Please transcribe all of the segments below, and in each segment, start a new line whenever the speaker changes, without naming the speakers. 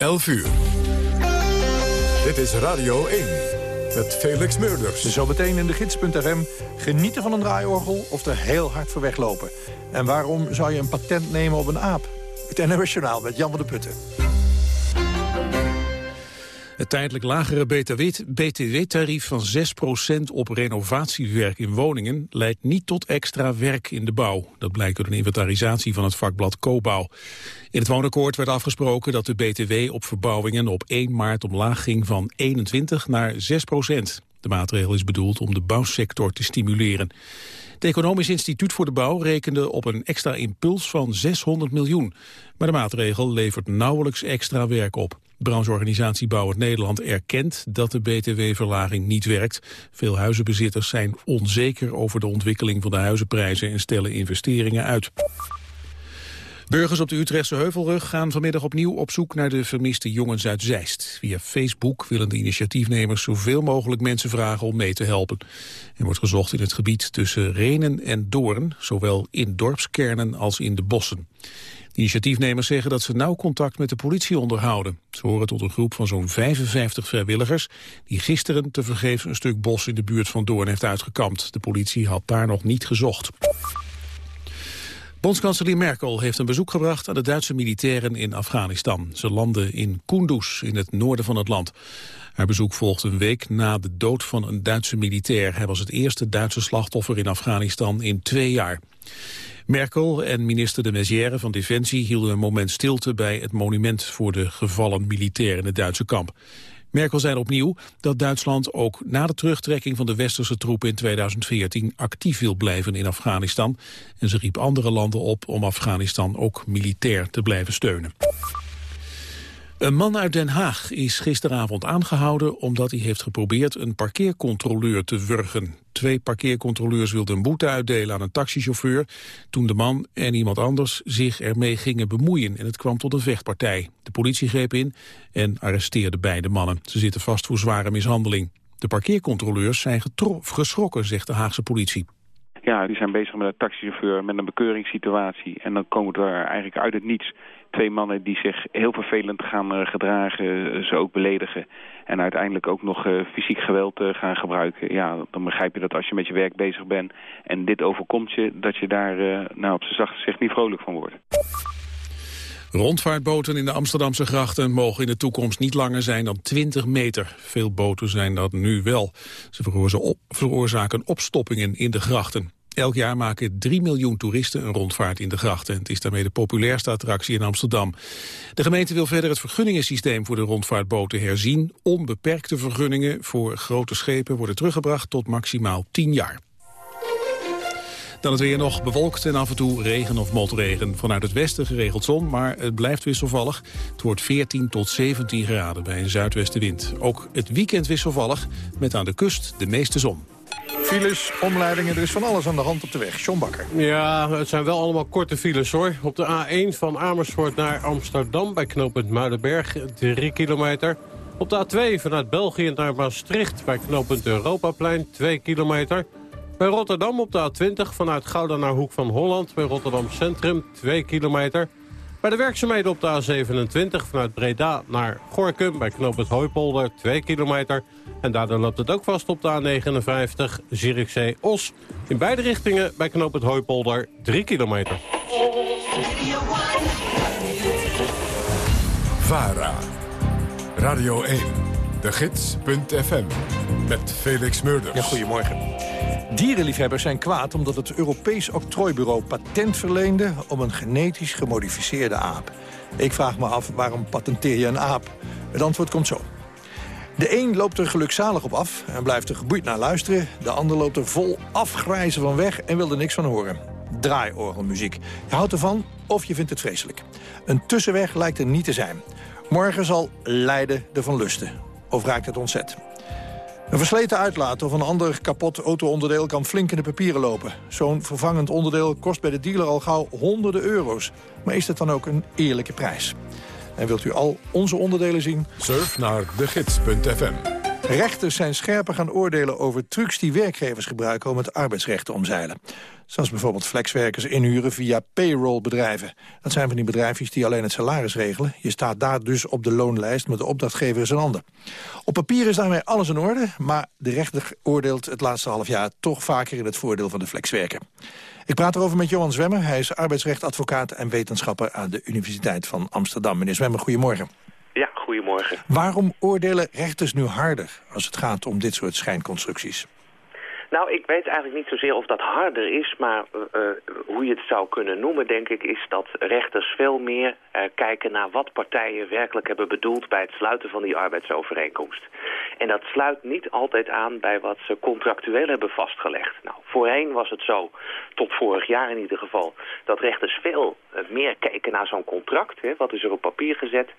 11 uur. Dit is Radio 1 met Felix Meurders.
Zometeen in de gids.fm genieten van een draaiorgel of er heel hard voor weglopen. En waarom zou je een patent nemen op een aap? Het NOS Journaal met Jan van der Putten.
Het tijdelijk lagere btw-tarief van 6% op renovatiewerk in woningen leidt niet tot extra werk in de bouw. Dat blijkt uit een inventarisatie van het vakblad Cobouw. In het woonakkoord werd afgesproken dat de btw op verbouwingen op 1 maart omlaag ging van 21 naar 6%. De maatregel is bedoeld om de bouwsector te stimuleren. Het Economisch Instituut voor de Bouw rekende op een extra impuls van 600 miljoen. Maar de maatregel levert nauwelijks extra werk op. Brancheorganisatie Bouwend Nederland erkent dat de btw-verlaging niet werkt. Veel huizenbezitters zijn onzeker over de ontwikkeling van de huizenprijzen en stellen investeringen uit. Burgers op de Utrechtse Heuvelrug gaan vanmiddag opnieuw op zoek naar de vermiste jongens uit Zeist. Via Facebook willen de initiatiefnemers zoveel mogelijk mensen vragen om mee te helpen. Er wordt gezocht in het gebied tussen Renen en Doorn, zowel in dorpskernen als in de bossen. Initiatiefnemers zeggen dat ze nauw contact met de politie onderhouden. Ze horen tot een groep van zo'n 55 vrijwilligers... die gisteren tevergeefs een stuk bos in de buurt van Doorn heeft uitgekampt. De politie had daar nog niet gezocht. Bondskanselier Merkel heeft een bezoek gebracht aan de Duitse militairen in Afghanistan. Ze landen in Kunduz, in het noorden van het land. Haar bezoek volgt een week na de dood van een Duitse militair. Hij was het eerste Duitse slachtoffer in Afghanistan in twee jaar. Merkel en minister de Maizière van Defensie hielden een moment stilte bij het monument voor de gevallen militair in het Duitse kamp. Merkel zei opnieuw dat Duitsland ook na de terugtrekking van de westerse troepen in 2014 actief wil blijven in Afghanistan. En ze riep andere landen op om Afghanistan ook militair te blijven steunen. Een man uit Den Haag is gisteravond aangehouden omdat hij heeft geprobeerd een parkeercontroleur te wurgen. Twee parkeercontroleurs wilden een boete uitdelen aan een taxichauffeur toen de man en iemand anders zich ermee gingen bemoeien en het kwam tot een vechtpartij. De politie greep in en arresteerde beide mannen. Ze zitten vast voor zware mishandeling. De parkeercontroleurs zijn geschrokken, zegt de Haagse politie.
Ja, die zijn bezig met een taxichauffeur, met een bekeuringssituatie. En dan komen er eigenlijk uit het niets twee mannen die zich heel vervelend gaan eh, gedragen, ze ook beledigen. En uiteindelijk ook nog uh, fysiek geweld gaan gebruiken. Ja, dan begrijp je dat als je met je werk bezig bent en dit overkomt je, dat je daar nou, op zijn zacht gezegd niet vrolijk van wordt.
Rondvaartboten in de Amsterdamse grachten mogen in de toekomst niet langer zijn dan 20 meter. Veel boten zijn dat nu wel. Ze veroorzaken opstoppingen in de grachten. Elk jaar maken 3 miljoen toeristen een rondvaart in de grachten. Het is daarmee de populairste attractie in Amsterdam. De gemeente wil verder het vergunningensysteem voor de rondvaartboten herzien. Onbeperkte vergunningen voor grote schepen worden teruggebracht tot maximaal 10 jaar. Dan het weer nog bewolkt en af en toe regen of motregen. Vanuit het westen geregeld zon, maar het blijft wisselvallig. Het wordt 14 tot 17 graden bij een zuidwestenwind. Ook het weekend wisselvallig, met aan de kust de meeste zon.
Files, omleidingen, er is van alles aan de hand op de weg. John Bakker.
Ja, het zijn wel allemaal korte files hoor. Op de A1 van Amersfoort naar Amsterdam bij knooppunt Muidenberg, 3 kilometer. Op de A2 vanuit België naar Maastricht bij knooppunt Europaplein, 2 kilometer. Bij Rotterdam op de A20 vanuit Gouda naar Hoek van Holland bij Rotterdam Centrum, 2 kilometer. Bij de werkzaamheden op de A27 vanuit Breda naar Gorkum bij knooppunt Hooipolder, 2 kilometer. En daardoor loopt het ook vast op de A59 Zierikzee-Os. In beide richtingen bij knoop het Hooipolder 3 kilometer.
VARA, Radio 1, de gids.fm, met Felix Murders.
Ja, goedemorgen. Dierenliefhebbers zijn kwaad omdat het Europees Octrooibureau patent verleende... om een genetisch gemodificeerde aap. Ik vraag me af, waarom patenteer je een aap? Het antwoord komt zo. De een loopt er gelukzalig op af en blijft er geboeid naar luisteren. De ander loopt er vol afgrijzen van weg en wil er niks van horen. Draaiorgelmuziek. Je houdt ervan of je vindt het vreselijk. Een tussenweg lijkt er niet te zijn. Morgen zal Leiden ervan lusten. Of raakt het ontzet. Een versleten uitlaat of een ander kapot auto-onderdeel kan flink in de papieren lopen. Zo'n vervangend onderdeel kost bij de dealer al gauw honderden euro's. Maar is het dan ook een eerlijke prijs? En wilt u al onze onderdelen zien?
Surf naar degids.fm.
Rechters zijn scherper gaan oordelen over trucs die werkgevers gebruiken om het arbeidsrecht te omzeilen. Zoals bijvoorbeeld flexwerkers inhuren via payrollbedrijven. Dat zijn van die bedrijfjes die alleen het salaris regelen. Je staat daar dus op de loonlijst, maar de opdrachtgever is een ander. Op papier is daarmee alles in orde, maar de rechter oordeelt het laatste half jaar toch vaker in het voordeel van de flexwerker. Ik praat erover met Johan Zwemmer. Hij is arbeidsrechtadvocaat en wetenschapper aan de Universiteit van Amsterdam. Meneer Zwemmer, goedemorgen.
Ja, goedemorgen.
Waarom oordelen rechters nu harder als het gaat om dit soort schijnconstructies?
Nou, ik weet eigenlijk niet zozeer of dat harder is, maar uh, hoe je het zou kunnen noemen, denk ik, is dat rechters veel meer uh, kijken naar wat partijen werkelijk hebben bedoeld bij het sluiten van die arbeidsovereenkomst. En dat sluit niet altijd aan bij wat ze contractueel hebben vastgelegd. Nou, voorheen was het zo, tot vorig jaar in ieder geval, dat rechters veel meer keken naar zo'n contract. Hè, wat is er op papier gezet?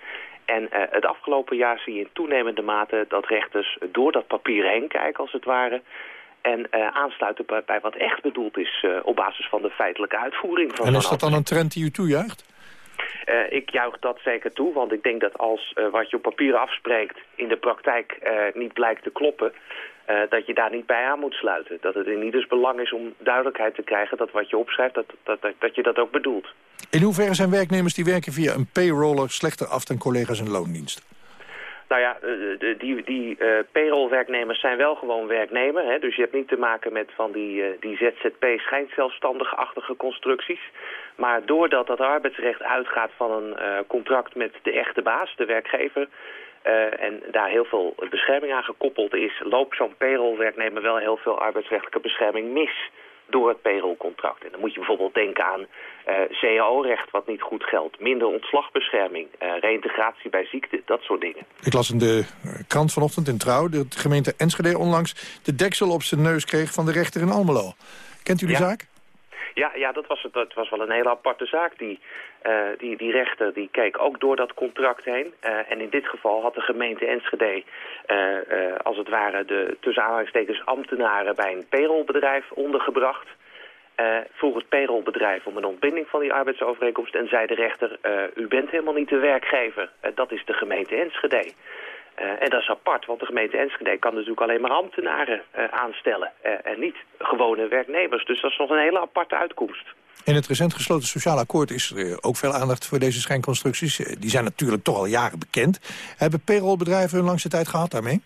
En het afgelopen jaar zie je in toenemende mate dat rechters door dat papier heen kijken, als het ware en uh, aansluiten bij, bij, wat echt bedoeld is uh, op basis van de feitelijke uitvoering. Van
en is dat dan een trend die u toejuicht?
Uh, ik juich dat zeker toe, want ik denk dat als wat je op papier afspreekt in de praktijk niet blijkt te kloppen, dat je daar niet bij aan moet sluiten. Dat het in ieders belang is om duidelijkheid te krijgen dat wat je opschrijft, dat, dat, dat, dat je dat ook bedoelt.
In hoeverre zijn werknemers die werken via een payroller slechter af dan collega's in loondienst?
Nou ja, die, die uh, payroll-werknemers zijn wel gewoon werknemer. Hè? Dus je hebt niet te maken met van die, uh, die ZZP-schijnzelfstandige-achtige constructies. Maar doordat dat arbeidsrecht uitgaat van een contract met de echte baas, de werkgever... en daar heel veel bescherming aan gekoppeld is... loopt zo'n payroll-werknemer wel heel veel arbeidsrechtelijke bescherming mis door het payrollcontract. En dan moet je bijvoorbeeld denken aan uh, cao-recht wat niet goed geldt, minder ontslagbescherming, uh, reïntegratie bij ziekte, dat soort dingen.
Ik las in de krant vanochtend in Trouw dat de gemeente Enschede onlangs de deksel op zijn neus kreeg van de rechter in Almelo. Kent u die
ja.
zaak?
Ja, ja dat, was, dat was wel een hele aparte zaak. Die, uh, die, die rechter die keek ook door dat contract heen. Uh, en in dit geval had de gemeente Enschede uh, als het ware de tussen aanhalingstekens ambtenaren bij een payrollbedrijf ondergebracht. vroeg het payrollbedrijf om een ontbinding van die arbeidsovereenkomst en zei de rechter, u bent helemaal niet de werkgever. dat is de gemeente Enschede. Uh, en dat is apart, want de gemeente Enschede kan natuurlijk alleen maar ambtenaren uh, aanstellen uh, en niet gewone werknemers. Dus dat is nog een hele aparte uitkomst.
In het recent gesloten sociaal akkoord is er ook veel aandacht voor deze schijnconstructies. Die zijn natuurlijk toch al jaren bekend. Hebben payrollbedrijven hun langste tijd gehad daarmee?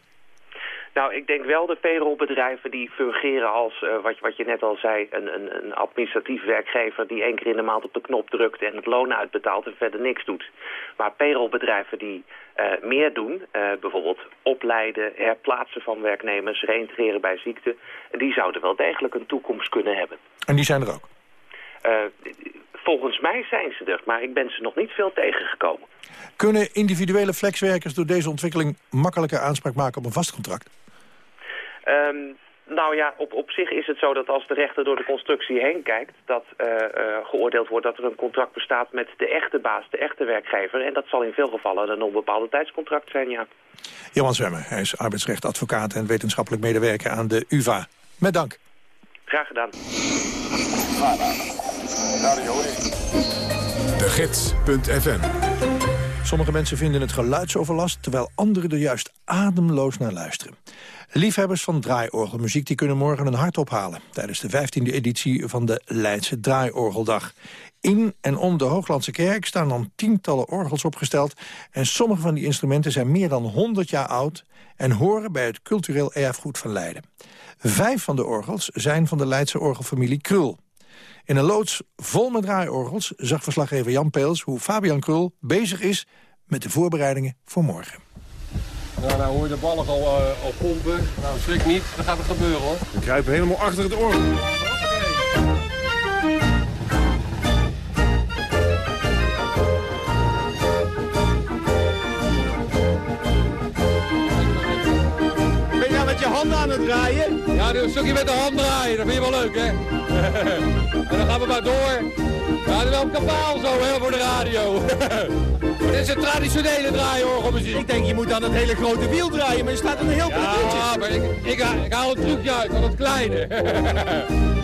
Nou, ik denk wel de payrollbedrijven die fungeren als, uh, wat, wat je net al zei, een, een, een administratief werkgever die één keer in de maand op de knop drukt en het loon uitbetaalt en verder niks doet. Maar payrollbedrijven die uh, meer doen, uh, bijvoorbeeld opleiden, herplaatsen van werknemers, reïntegreren bij ziekte, die zouden wel degelijk een toekomst kunnen hebben.
En die zijn er ook?
volgens mij zijn ze er, maar ik ben ze nog niet veel tegengekomen.
Kunnen individuele flexwerkers door deze ontwikkeling makkelijker aanspraak maken op een vast contract?
Um, nou ja, op, op zich is het zo dat als de rechter door de constructie heen kijkt... dat uh, uh, geoordeeld wordt dat er een contract bestaat met de echte baas, de echte werkgever. En dat zal in veel gevallen een onbepaalde tijdscontract zijn, ja.
Johan Zwemmer, hij is arbeidsrechtadvocaat en wetenschappelijk medewerker aan de UvA. Met dank.
Graag gedaan.
De Gids.fm
Sommige mensen vinden het geluidsoverlast... terwijl anderen er juist ademloos naar luisteren. Liefhebbers van draaiorgelmuziek die kunnen morgen een hart ophalen... tijdens de 15e editie van de Leidse Draaiorgeldag. In en om de Hooglandse kerk staan dan tientallen orgels opgesteld... en sommige van die instrumenten zijn meer dan 100 jaar oud... en horen bij het cultureel erfgoed van Leiden. Vijf van de orgels zijn van de Leidse orgelfamilie Krul. In een loods vol met draaiorgels zag verslaggever Jan Peels... hoe Fabian Krul bezig is met de voorbereidingen voor morgen.
Nou, nou hoor je de ballen al, uh, al pompen. Nou, schrik niet, dan gaat het gebeuren hoor.
We kruipen helemaal achter het orgel.
Ben je nou met je handen aan het draaien? Ja, doe een stukje met de hand draaien, dat vind je wel leuk hè? en dan gaan we maar door. Ja, dan wel op kabaal zo hè, voor de radio. Dit is een traditionele draaiorgelmuziek.
Ik denk, je moet dan het hele grote wiel draaien, maar je staat in een heel
beetje. Ja, maar ik, ik, ik, haal het trucje uit van het kleine.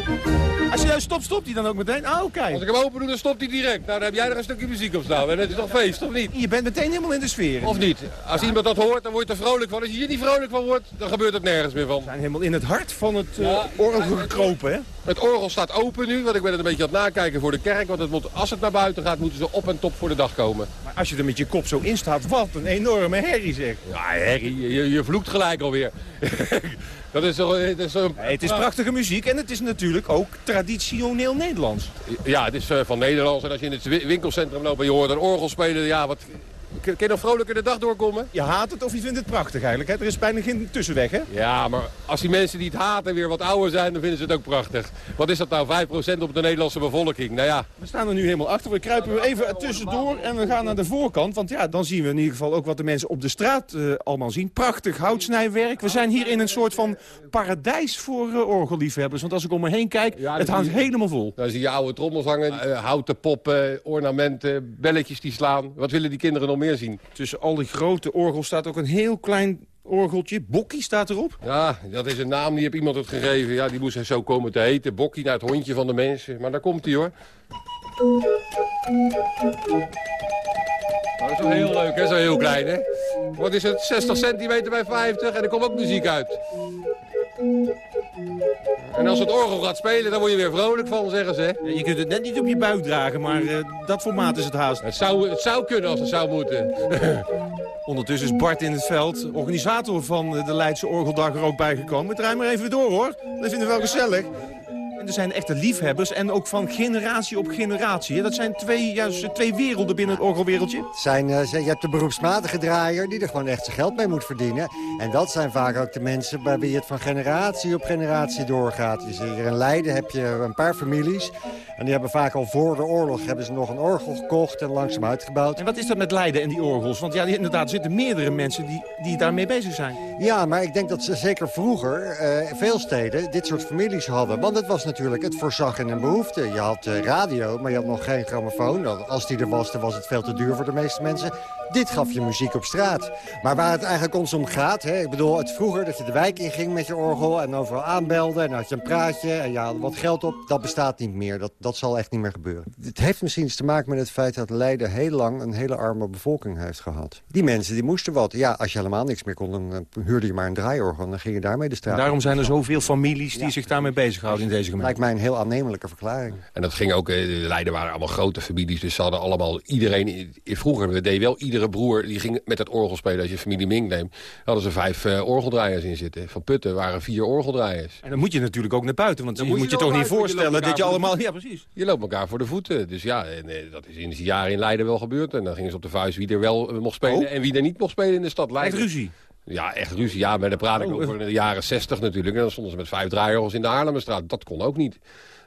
Als je juist stopt, stopt hij dan ook meteen? Oh, oké.
Als ik hem open doe, dan stopt hij direct. Nou, dan heb jij er een stukje muziek op staan. En dat is toch feest, of niet?
Je bent meteen helemaal in de sfeer.
Of niet? Als iemand dat hoort, dan word je er vrolijk van. Als je hier niet vrolijk van wordt, dan gebeurt het nergens meer van. We
zijn helemaal in het hart van het uh, ja, orgel gekropen, hè?
Het orgel staat open nu, want ik ben het een beetje aan het nakijken voor de kerk. Want het moet, als het naar buiten gaat, moeten ze op en top voor de dag komen.
Maar als je er met je kop zo in staat, wat een enorme herrie zeg.
Ja, herrie, je, je vloekt gelijk alweer. dat is zo, dat is zo
Nee, het is prachtige muziek en het is natuurlijk ook traditioneel Nederlands.
Ja, het is eh, van Nederlands. En als je in het wi- winkelcentrum loopt en je hoort een orgel spelen, ja, wat... Kun je nog vrolijker de dag doorkomen?
Je haat het of je vindt het prachtig eigenlijk. Hè? Er is bijna geen tussenweg, hè?
Ja, maar als die mensen die het haten weer wat ouder zijn, dan vinden ze het ook prachtig. Wat is dat nou, 5% op de Nederlandse bevolking? Nou ja,
We staan er nu helemaal achter. We kruipen even tussendoor en we gaan naar de voorkant. Want ja, dan zien we in ieder geval ook wat de mensen op de straat eh, allemaal zien. Prachtig houtsnijwerk. We zijn hier in een soort van paradijs voor eh, orgelliefhebbers. Want als ik om me heen kijk,
Ja,
het hangt helemaal vol.
dan zie je oude trommels hangen, eh, houten poppen, ornamenten, belletjes die slaan. Wat willen die kinderen nog meer zien?
Tussen al die grote orgels staat ook een heel klein orgeltje. Bokkie staat erop.
Ja, dat is een naam, die heeft iemand het gegeven. Ja, die moest zo komen te heten. Bokkie naar het hondje van de mensen. Maar daar komt hij hoor. Dat is wel heel leuk, hè? Zo heel klein, hè? Wat is het? 60 centimeter bij 50 en er komt ook muziek uit. En als het orgel gaat spelen, dan word je weer vrolijk van, zeggen ze.
Ja, Je kunt het net niet op je buik dragen, maar eh, dat formaat is het haast.
Het zou, het zou kunnen als het zou moeten.
Ondertussen is Bart in het veld, organisator van eh, de Leidse Orgeldag, er ook bijgekomen. Draai maar even door hoor, dat vinden we wel gezellig. En er zijn echte liefhebbers en ook van generatie op generatie. Dat zijn twee, juist, twee werelden binnen het orgelwereldje.
Zijn, eh, je hebt de beroepsmatige draaier die er gewoon echt zijn geld mee moet verdienen. En dat zijn vaak ook de mensen bij wie het van generatie op generatie doorgaat. Je ziet hier in Leiden heb je een paar families. En die hebben vaak al voor de oorlog hebben ze nog een orgel gekocht en langzaam uitgebouwd.
En wat is dat met Leiden en die orgels? Want ja, inderdaad, er zitten meerdere mensen die, die daarmee bezig zijn.
Ja, maar ik denk dat ze zeker vroeger eh, veel steden dit soort families hadden. Want het was natuurlijk, het voorzag in een behoefte. Je had eh, radio, maar je had nog geen grammofoon. Dat- Als die er was, dan was het veel te duur voor de meeste mensen. Dit gaf je muziek op straat. Maar waar het eigenlijk ons om gaat, hè, ik bedoel, het vroeger dat je de wijk inging met je orgel... en overal aanbelde en had je een praatje en je haalde wat geld op... dat bestaat niet meer, dat, dat zal echt niet meer gebeuren. Het heeft misschien iets te maken met het feit dat Leiden heel lang... een hele arme bevolking heeft gehad. Die mensen die moesten wat. Ja, als je helemaal niks meer kon, dan eh, huurde je maar een draaiorgel... en dan ging je daarmee de straat.
Daarom zijn er zoveel families die zich daarmee bezighouden in deze gemeente.
Lijkt mij een heel aannemelijke verklaring.
En dat ging ook, eh, de Leiden waren allemaal grote families. Dus ze hadden allemaal, iedereen, vroeger we deed wel iedere broer, die ging met het orgel spelen. Als je familie Mink neemt, hadden ze vijf eh, orgeldraaiers in zitten. Van Putten waren vier orgeldraaiers.
En dan moet je natuurlijk ook naar buiten. Want
Dan
je
moet je
je, toch niet
je
voorstellen dat je allemaal... Ja, precies.
Je loopt elkaar voor de voeten. Dus ja, en, eh, dat is in de jaren in Leiden wel gebeurd. En dan gingen ze op de vuist wie er wel mocht spelen
Oh.
en wie er niet mocht spelen in de stad
Echt
Leiden.
ruzie.
Ja, echt ruzie. Ja, maar dan praat ik
Oh,
over de jaren 60 natuurlijk. En dan stonden ze met vijf draaiorgels in de Haarlemmerstraat. Dat kon ook niet.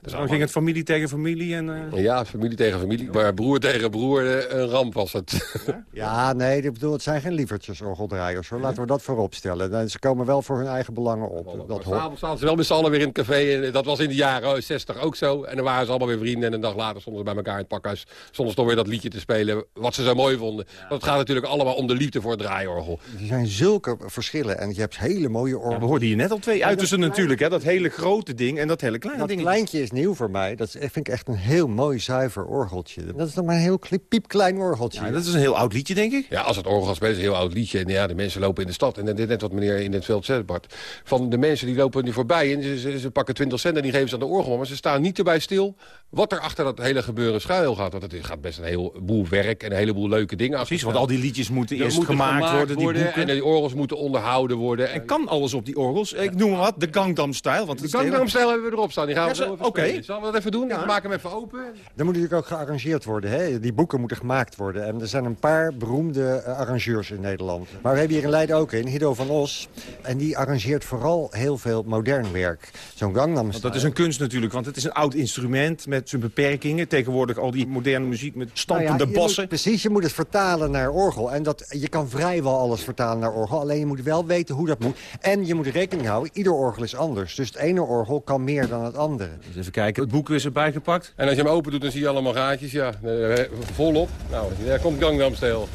Dus
Dan ging het familie tegen familie en... eh,
Ja, familie tegen familie. Maar broer tegen broer, eh, een ramp was het.
Ja, nee, ik bedoel, het zijn geen lievertjes-orgeldraaiers. Hoor. Laten we dat vooropstellen. Nou, Ze komen wel voor hun eigen belangen op. Dat.
S'avonds staan ze wel met z'n allen weer in het café. En dat was in de jaren 60 ook zo. En dan waren ze allemaal weer vrienden. En een dag later stonden ze bij elkaar in het pakhuis. Stonden ze toch weer dat liedje te spelen. Wat ze zo mooi vonden. Want het gaat natuurlijk allemaal om de liefde voor het draaiorgel.
Er zijn zulke verschillen. En je hebt hele mooie
ja, we
orgels.
hoorden hier net al twee uitersten natuurlijk. Hè? Dat hele grote ding en dat hele kleine
Dat
ding.
kleintje is nieuw voor mij. Dat is- vind ik echt een heel mooi, zuiver orgeltje. Dat is nog maar een heel piepklein orgeltje.
Ja, dat is een heel oud liedje, denk ik.
Ja, als het orgel spelen is een heel oud liedje. En ja, de mensen lopen in de stad. En dit net wat meneer in het veld zegt, Bart. Van de mensen die lopen nu voorbij. En ze, ze, ze pakken 20 cent en die geven ze aan de orgelman. Maar ze staan niet erbij stil wat er achter dat hele gebeuren schuil gaat. Want het gaat best een heleboel werk en een heleboel leuke dingen achter.
Precies, want al die liedjes moeten
Er
eerst
moeten
gemaakt, worden, die boeken.
en die orgels moeten onderhouden worden.
En kan alles op die orgels? Ik noem maar wat, de Gangnam Style. Want
de Gangnam-stijl hebben we erop staan. Die gaan we
Ja,
even
oké.
spelen. Zullen we dat even doen? Ik maak hem even open.
Er moet natuurlijk ook gearrangeerd worden. Hè? Die boeken moeten gemaakt worden. En er zijn een paar beroemde eh, arrangeurs in Nederland. Maar we hebben hier in Leiden ook een, Hido van Os. En die arrangeert vooral heel veel modern werk. Zo'n Gangnam
Want dat is een kunst natuurlijk, want het is een oud instrument met zijn beperkingen. Tegenwoordig al die moderne muziek met stampende
Nou ja,
bassen.
moet- precies, je moet het vertalen naar orgel. En dat, je kan vrijwel alles vertalen naar orgel. Alleen je moet wel weten hoe dat moet. En je moet rekening houden, ieder orgel is anders. Dus het ene orgel kan meer dan het andere.
Dus even kijken, het boek is erbij gepakt.
En als je hem open doet, dan zie je allemaal gaatjes. Ja, eh, volop. Nou, daar komt Gangnam Stijl.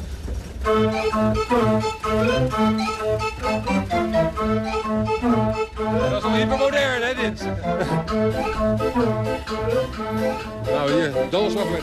Dat is wel hypermodern, hè, dit? nou, hier, dans nog met...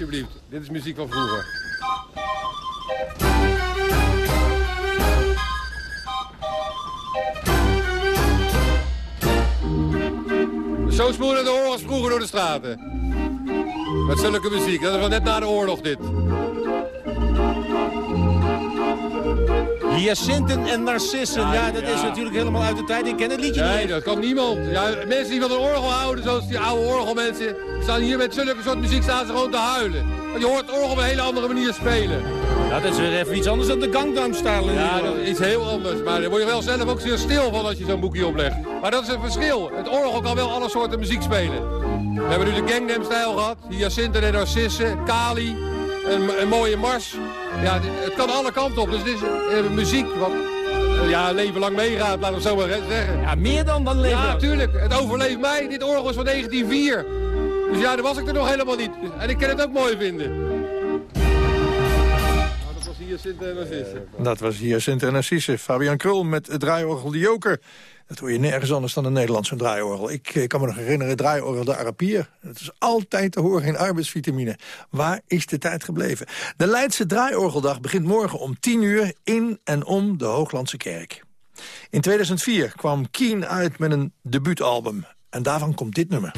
alsjeblieft. Dit is muziek van vroeger. Zo spoelen de oorlogs vroeger door de straten. Met zulke muziek. Dat was net na de oorlog dit.
Hyacinten en narcissen. Ja, dat is natuurlijk helemaal uit de tijd. Ik ken het liedje
Nee,
niet.
dat kan niemand. Ja, mensen die van een orgel houden, zoals die oude orgelmensen... staan hier met zulke soort muziek staan ze gewoon te huilen. Want je hoort orgel op een hele andere manier spelen.
Ja, dat is weer even iets anders dan de Gangnam Style.
Ja, dat is iets heel anders. Maar daar word je wel zelf ook zeer stil van als je zo'n boekje oplegt. Maar dat is een verschil. Het orgel kan wel alle soorten muziek spelen. We hebben nu de Gangnam-stijl gehad. Hyacinten en narcissen, Kali, een, een mooie mars. Ja, het kan alle kanten op. Dus het is eh, muziek wat eh, ja, een leven lang meegaat, laat ik het zo maar zeggen.
Ja, meer dan dan leven.
Ja, natuurlijk. Het overleeft mij. Dit orgel is van 1904. Dus ja, daar was ik er nog helemaal niet. En ik kan het ook mooi vinden. Nou, dat was Hyacinten en narcissen.
Dat was hier Sint en Narcisse. Fabian Krul met het draaiorgel De Joker. Dat hoor je nergens anders dan in Nederland, zo'n draaiorgel. Ik eh, kan me nog herinneren, draaiorgel De Arapier. Het is altijd te horen in arbeidsvitamine. Waar is de tijd gebleven? De Leidse draaiorgeldag begint morgen om 10 uur in en om de Hooglandse Kerk. In 2004 kwam Keen uit met een debuutalbum. En daarvan komt dit nummer.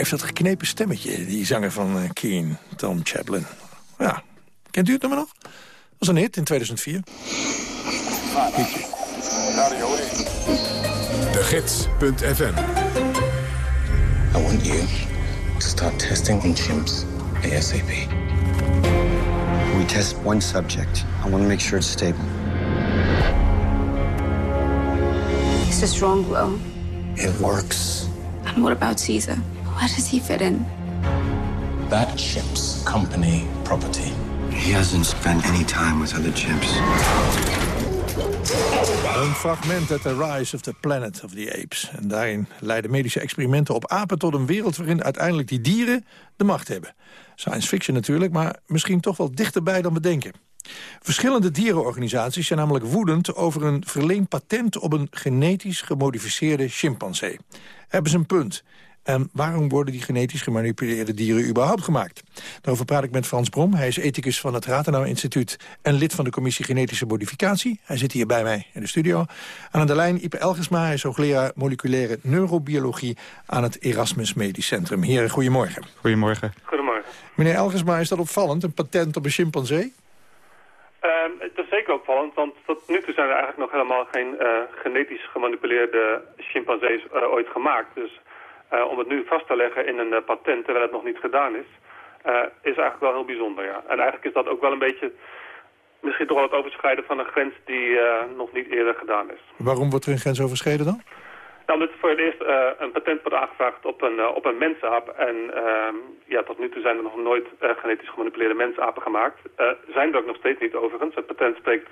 Heeft dat geknepen stemmetje, die zanger van uh, Keen, Tom Chaplin. Ja, kent u het nummer nog? Dat was een hit in 2004.
Radio 1. De Gids.fm
I want you to start testing on chimps ASAP.
We test one subject. I want to make sure it's stable.
It's a strong blow.
It works.
And what about Caesar? Where does he fit in?
That chimp's company property.
He hasn't spent any time with other chimps.
Een fragment uit The Rise of the Planet of the Apes. En daarin leiden medische experimenten op apen tot een wereld... waarin uiteindelijk die dieren de macht hebben. Science fiction natuurlijk, maar misschien toch wel dichterbij dan we denken. Verschillende dierenorganisaties zijn namelijk woedend... over een verleend patent op een genetisch gemodificeerde chimpansee. Hebben ze een punt. En waarom worden die genetisch gemanipuleerde dieren überhaupt gemaakt? Daarover praat ik met Frans Brom. Hij is ethicus van het Rathenau Instituut en lid van de commissie Genetische Modificatie. Hij zit hier bij mij in de studio. Aan de lijn Ipe Elgesma, hij is hoogleraar moleculaire neurobiologie aan het Erasmus Medisch Centrum. Heren, goedemorgen.
Goedemorgen.
Goedemorgen.
Meneer Elgesma, is dat opvallend, een patent op een chimpansee?
Um, het is zeker opvallend, want tot nu toe zijn er eigenlijk nog helemaal geen uh, genetisch gemanipuleerde chimpansees uh, ooit gemaakt. Dus om het nu vast te leggen in een patent terwijl het nog niet gedaan is, is eigenlijk wel heel bijzonder. Ja. En eigenlijk is dat ook wel een beetje misschien toch wel het overschrijden van een grens die nog niet eerder gedaan is.
Waarom wordt er een grens overschreden dan?
Nou, omdat voor het eerst uh, een patent wordt aangevraagd op een, uh, op een mensaap. En uh, ja, tot nu toe zijn er nog nooit genetisch gemanipuleerde mensapen gemaakt. zijn er ook nog steeds niet overigens. Het patent spreekt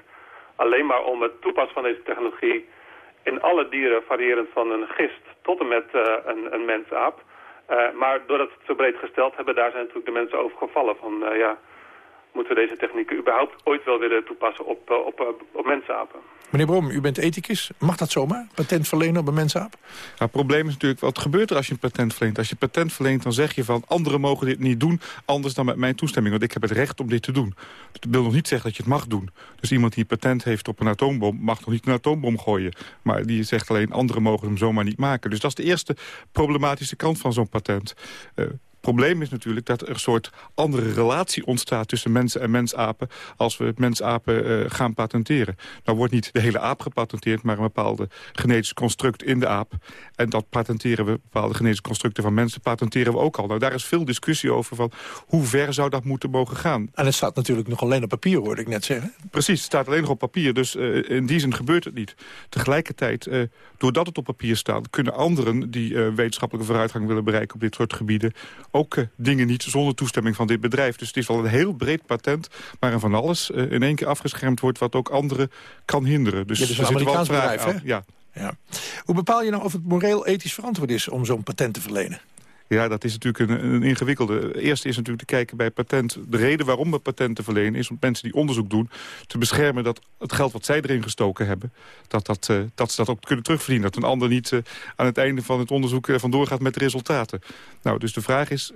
alleen maar om het toepassen van deze technologie in alle dieren, variërend van een gist tot en met een, een mensaap. maar doordat het zo breed gesteld hebben, daar zijn natuurlijk de mensen over gevallen van ja, moeten we deze technieken überhaupt ooit wel willen toepassen op, op, op mensapen.
Meneer Brom, u bent ethicus. Mag dat zomaar? Patent verlenen op een mensaap?
Nou, het probleem is natuurlijk, wat gebeurt er als je een patent verleent? Als je patent verleent, dan zeg je van... anderen mogen dit niet doen, anders dan met mijn toestemming. Want ik heb het recht om dit te doen. Dat wil nog niet zeggen dat je het mag doen. Dus iemand die een patent heeft op een atoombom... mag nog niet een atoombom gooien. Maar die zegt alleen, anderen mogen hem zomaar niet maken. Dus dat is de eerste problematische kant van zo'n patent. Uh, probleem is natuurlijk dat er een soort andere relatie ontstaat... tussen mensen en mensapen als we mensapen uh, gaan patenteren. Nou wordt niet de hele aap gepatenteerd... maar een bepaalde genetisch construct in de aap. En dat patenteren we, bepaalde genetische constructen van mensen... patenteren we ook al. Nou, daar is veel discussie over van hoe ver zou dat moeten mogen gaan.
En het staat natuurlijk nog alleen op papier, hoorde ik net zeggen.
Precies, het staat alleen nog op papier. Dus uh, in die zin gebeurt het niet. Tegelijkertijd, uh, doordat het op papier staat... kunnen anderen die wetenschappelijke vooruitgang willen bereiken... op dit soort gebieden ook uh, dingen niet zonder toestemming van dit bedrijf. Dus het is wel een heel breed patent waarin van alles uh, in één keer afgeschermd wordt... wat ook anderen kan hinderen. Dus,
ja, dus er zit wel bedrijf,
aan. Ja.
Ja. Hoe bepaal je nou of het moreel ethisch verantwoord is om zo'n patent te verlenen?
Ja, dat is natuurlijk een, een ingewikkelde. Eerst is natuurlijk te kijken bij patent. De reden waarom we patenten verlenen is om mensen die onderzoek doen... te beschermen dat het geld wat zij erin gestoken hebben... dat, dat, uh, dat ze dat ook kunnen terugverdienen. Dat een ander niet uh, aan het einde van het onderzoek uh, vandoor gaat met de resultaten. Nou, dus de vraag is,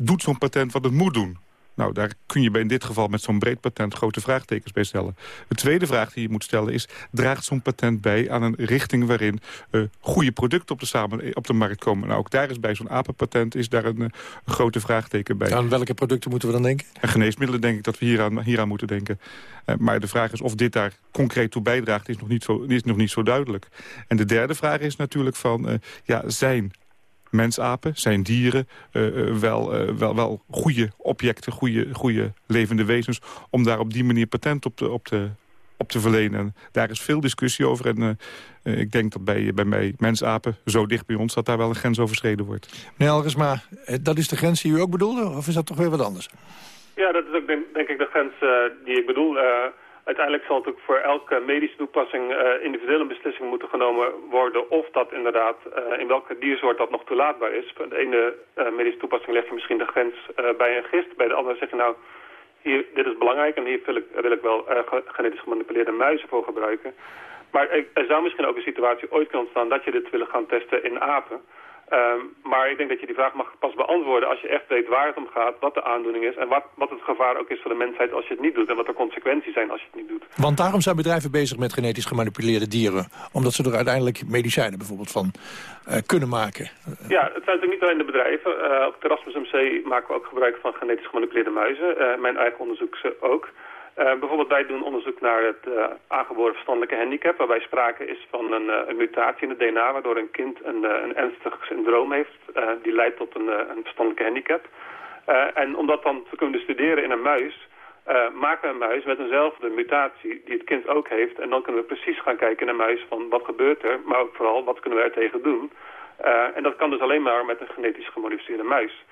doet zo'n patent wat het moet doen? Nou, daar kun je bij in dit geval met zo'n breed patent grote vraagtekens bij stellen. De tweede vraag die je moet stellen is... draagt zo'n patent bij aan een richting waarin uh, goede producten op de, samen, op de markt komen? Nou, ook daar is bij zo'n apenpatent is daar een, een, grote vraagteken bij.
Aan welke producten moeten we dan denken?
En geneesmiddelen denk ik dat we hieraan, hieraan moeten denken. Uh, maar de vraag is of dit daar concreet toe bijdraagt, is nog niet zo, is nog niet zo duidelijk. En de derde vraag is natuurlijk van, ja, zijn mensapen, zijn dieren uh, wel, uh, wel, wel goede objecten, goede, goede levende wezens... om daar op die manier patent op te, op te, op te verlenen. En daar is veel discussie over. En uh, ik denk dat bij, bij mij mensapen, zo dicht bij ons... dat daar wel een grens overschreden wordt.
Meneer Elgersma, dat is de grens die u ook bedoelde? Of is dat toch weer wat anders?
Ja, dat is ook denk, denk ik de grens die ik bedoel... Uiteindelijk zal ook voor elke medische toepassing uh, individuele beslissing moeten genomen worden of dat inderdaad, uh, in welke diersoort dat nog toelaatbaar is. Bij de ene uh, medische toepassing leg je misschien de grens bij een gist, bij de andere zeg je nou, hier, dit is belangrijk en hier wil ik, wil ik wel genetisch gemanipuleerde muizen voor gebruiken. Maar er zou misschien ook een situatie ooit kunnen ontstaan dat je dit willen gaan testen in apen.
Ehm, maar ik denk dat je die vraag mag pas beantwoorden als je echt weet waar het om gaat, wat de aandoening is en wat, wat het gevaar ook is voor de mensheid als je het niet doet en wat de consequenties zijn als je het niet doet.
Want daarom zijn bedrijven bezig met genetisch gemanipuleerde dieren. Omdat ze er uiteindelijk medicijnen bijvoorbeeld van eh, kunnen maken.
Ja, het zijn natuurlijk niet alleen de bedrijven. Eh, op het Erasmus MC maken we ook gebruik van genetisch gemanipuleerde muizen. Eh, mijn eigen onderzoek ze ook. Uh, bijvoorbeeld wij doen onderzoek naar het uh, aangeboren verstandelijke handicap... waarbij sprake is van een, een mutatie in het DNA... waardoor een kind een, een ernstig syndroom heeft... die leidt tot een, een verstandelijke handicap. en om dat dan te kunnen studeren in een muis... maken we een muis met eenzelfde mutatie die het kind ook heeft... en dan kunnen we precies gaan kijken een muis van wat gebeurt er... maar ook vooral wat kunnen we er tegen doen. en dat kan dus alleen maar met een genetisch gemodificeerde muis...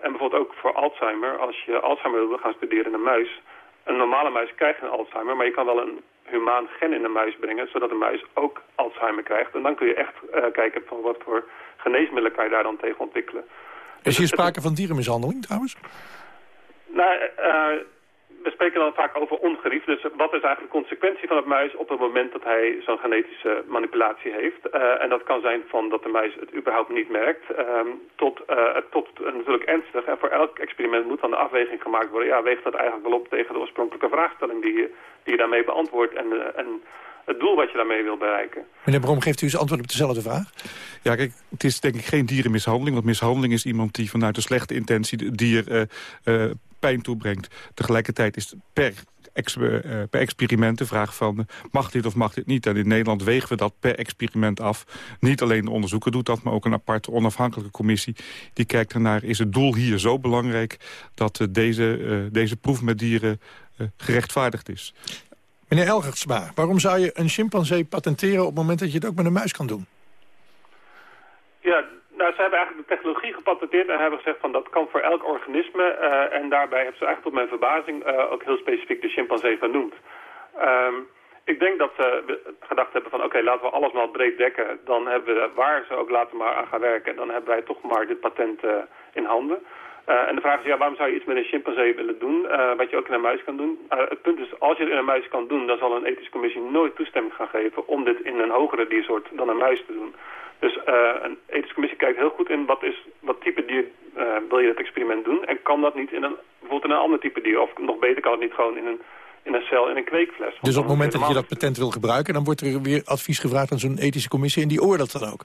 en bijvoorbeeld ook voor Alzheimer, als je Alzheimer wil gaan studeren in een muis... Een normale muis krijgt geen Alzheimer, maar je kan wel een humaan gen in de muis brengen, zodat de muis ook Alzheimer krijgt. En dan kun je echt uh, kijken van wat voor geneesmiddelen kan je daar dan tegen ontwikkelen.
Is hier sprake van dierenmishandeling trouwens?
Nou, uh, we spreken dan vaak over ongerief. Dus wat is eigenlijk de consequentie van het muis op het moment dat hij zo'n genetische manipulatie heeft? Uh, en dat kan zijn van dat de muis het überhaupt niet merkt, um, tot, uh, tot uh, natuurlijk ernstig. En voor elk experiment moet dan de afweging gemaakt worden. Ja, weegt dat eigenlijk wel op tegen de oorspronkelijke vraagstelling die je, die je daarmee beantwoordt en, en het doel wat je daarmee wil bereiken.
Meneer Brom, geeft u eens antwoord op dezelfde vraag?
Ja, kijk, het is denk ik geen dierenmishandeling. Want mishandeling is iemand die vanuit een slechte intentie het dier uh, pijn toebrengt. Tegelijkertijd is per, ex, uh, per experiment de vraag van... mag dit of mag dit niet? En in Nederland wegen we dat per experiment af. Niet alleen de onderzoeker doet dat, maar ook een aparte onafhankelijke commissie... die kijkt ernaar, is het doel hier zo belangrijk... dat uh, deze, deze proef met dieren gerechtvaardigd is.
Meneer Elgertsma, waarom zou je een chimpansee patenteren... op het moment dat je het ook met een muis kan doen?
Ja, nou, ze hebben eigenlijk de technologie gepatenteerd en hebben gezegd van dat kan voor elk organisme. Uh, en daarbij hebben ze eigenlijk tot mijn verbazing uh, ook heel specifiek de chimpansee vernoemd. Um, ik denk dat ze gedacht hebben van oké, laten we alles maar breed dekken. Dan hebben we waar ze ook later maar aan gaan werken. En dan hebben wij toch maar dit patent uh, in handen. En de vraag is, ja, waarom zou je iets met een chimpansee willen doen, wat je ook in een muis kan doen? Het punt is, als je het in een muis kan doen, dan zal een ethische commissie nooit toestemming gaan geven om dit in een hogere diersoort dan een muis te doen. Dus een ethische commissie kijkt heel goed in wat, is, wat type dier wil je het experiment doen en kan dat niet in een, bijvoorbeeld in een ander type dier. Of nog beter kan het niet gewoon in een, in een cel in een kweekfles.
Dus op het moment dat je dat patent wil gebruiken, dan wordt er weer advies gevraagd aan zo'n ethische commissie en die oordeelt dan ook?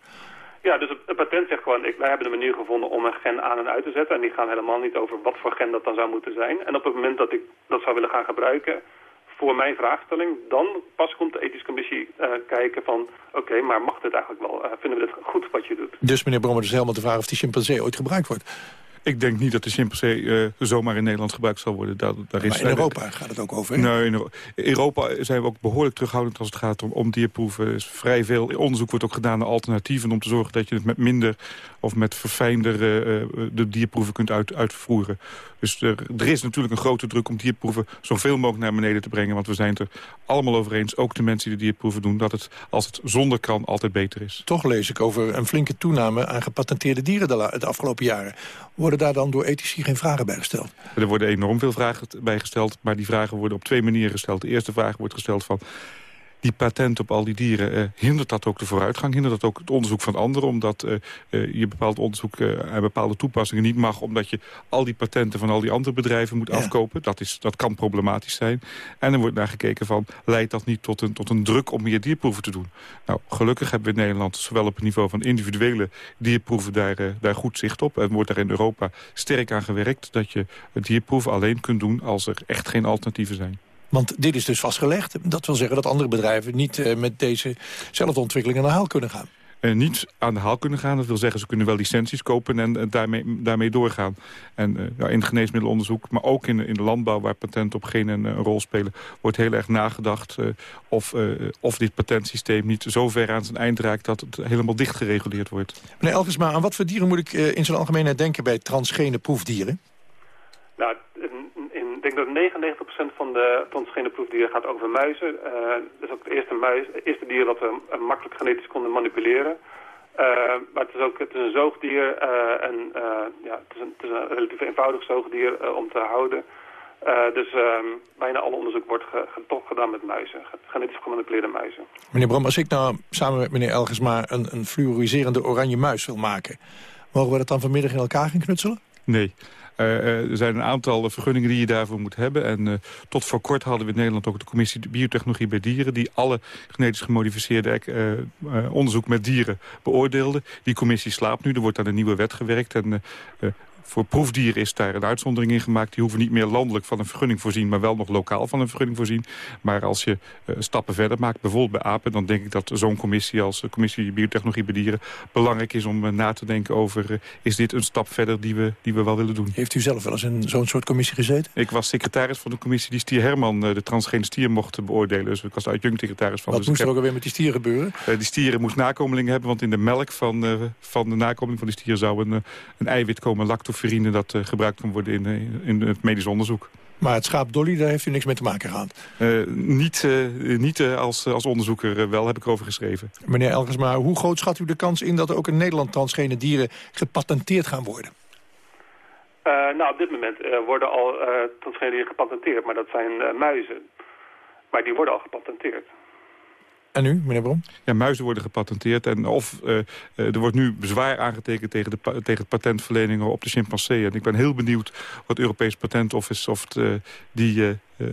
Ja, dus het patent zegt gewoon, ik, wij hebben een manier gevonden om een gen aan en uit te zetten. En die gaan helemaal niet over wat voor gen dat dan zou moeten zijn. En op het moment dat ik dat zou willen gaan gebruiken voor mijn vraagstelling, dan pas komt de kijken van, oké, okay, maar mag dit eigenlijk wel? Uh, vinden we dit goed wat je doet?
Dus meneer Brommer, dus helemaal de vraag of die chimpansee ooit gebruikt wordt.
Ik denk niet dat de chimpansee uh, zomaar in Nederland gebruikt zal worden. Daar, daar
maar in Europa gaat het ook over?
Nee, in Europa zijn we ook behoorlijk terughoudend als het gaat om, om dierproeven. Er is vrij veel onderzoek wordt ook gedaan naar alternatieven... om te zorgen dat je het met minder of met verfijnder uh, de dierproeven kunt uit, uitvoeren. Dus er, er, is natuurlijk een grote druk om dierproeven zoveel mogelijk naar beneden te brengen. Want we zijn het er allemaal over eens, ook de mensen die de dierproeven doen... dat het, als het zonder kan, altijd beter is.
Toch lees ik over een flinke toename aan gepatenteerde dieren de, de afgelopen jaren. Worden daar dan door ethici geen vragen bij gesteld?
Er worden enorm veel vragen bij gesteld, maar die vragen worden op twee manieren gesteld. De eerste vraag wordt gesteld van die patent op al die dieren, uh, hindert dat ook de vooruitgang? Hindert dat ook het onderzoek van anderen? Omdat uh, uh, je bepaald onderzoek en bepaalde toepassingen niet mag... omdat je al die patenten van al die andere bedrijven moet ja. afkopen. Dat, is, dat kan problematisch zijn. En er wordt naar gekeken van, leidt dat niet tot een, tot een druk om meer dierproeven te doen? Nou, gelukkig hebben we in Nederland, zowel op het niveau van individuele dierproeven... daar, daar goed zicht op. En wordt daar in Europa sterk aan gewerkt... dat je dierproeven alleen kunt doen als er echt geen alternatieven zijn.
Want dit is dus vastgelegd. Dat wil zeggen dat andere bedrijven niet uh, met dezezelfde ontwikkeling aan de haal kunnen gaan.
Uh, niet aan de haal kunnen gaan. Dat wil zeggen, ze kunnen wel licenties kopen en uh, daarmee, daarmee doorgaan. En uh, ja, in het geneesmiddelonderzoek, maar ook in, in de landbouw... waar patenten op geen een, rol spelen... wordt heel erg nagedacht of, of dit patentsysteem niet zo ver aan zijn eind raakt... dat het helemaal dicht gereguleerd wordt.
Meneer Elgersma, aan wat voor dieren moet ik in zijn algemeenheid denken... bij transgene proefdieren?
Nou, dat 99% van de transgene proefdieren gaat over muizen. Uh, dat is ook het eerste, muis, het eerste dier dat we uh, makkelijk genetisch konden manipuleren. Uh, maar het is ook het is een zoogdier en ja, het is een, het is een relatief eenvoudig zoogdier om te houden. Eh, dus ehm, bijna alle onderzoek wordt ge- ge- toch gedaan met muizen, ge- genetisch gemanipuleerde muizen.
Meneer Bram, als ik nou samen met meneer Elgersma een, een fluoriserende oranje muis wil maken... mogen we dat dan vanmiddag in elkaar gaan knutselen?
Nee. Eh, eh, er zijn een aantal vergunningen die je daarvoor moet hebben. En eh, tot voor kort hadden we in Nederland ook de commissie biotechnologie bij dieren... die alle genetisch gemodificeerde eh, eh, onderzoek met dieren beoordeelde. Die commissie slaapt nu, er wordt aan een nieuwe wet gewerkt. En eh, eh, voor proefdieren is daar een uitzondering in gemaakt. Die hoeven niet meer landelijk van een vergunning voorzien... maar wel nog lokaal van een vergunning voorzien. Maar als je eh, stappen verder maakt, bijvoorbeeld bij apen... dan denk ik dat zo'n commissie als de commissie biotechnologie bij dieren... belangrijk is om eh, na te denken over... eh, is dit een stap verder die we, die we wel willen doen.
Heeft u zelf wel eens in zo'n soort commissie gezeten?
Ik was secretaris van de commissie die Stier Herman... de transgene stier mocht beoordelen. Dus ik was de adjunct-secretaris van.
Wat
dus
moest er ook alweer met die stieren gebeuren?
die stieren moest nakomelingen hebben, want in de melk van, van de nakomeling van die stier zou een, een eiwit komen, lactoferine, dat eh, gebruikt kan worden in, eh, in het medisch onderzoek.
Maar het schaap Dolly, daar heeft u niks mee te maken gehad.
Eh, niet eh, niet als, als onderzoeker wel, heb ik erover geschreven.
Meneer Elgersma, hoe groot schat u de kans in... dat er ook in Nederland transgene dieren gepatenteerd gaan worden?
Eh, nou, op dit moment eh, worden al uh, transgene dieren gepatenteerd, maar dat zijn eh, muizen. Maar die worden al gepatenteerd.
En u, meneer Brom?
Ja, muizen worden gepatenteerd. En of eh, eh, er wordt nu bezwaar aangetekend tegen, de, tegen het patentverlening op de chimpansee. En ik ben heel benieuwd wat het Europees Patent Office... of eh, die eh,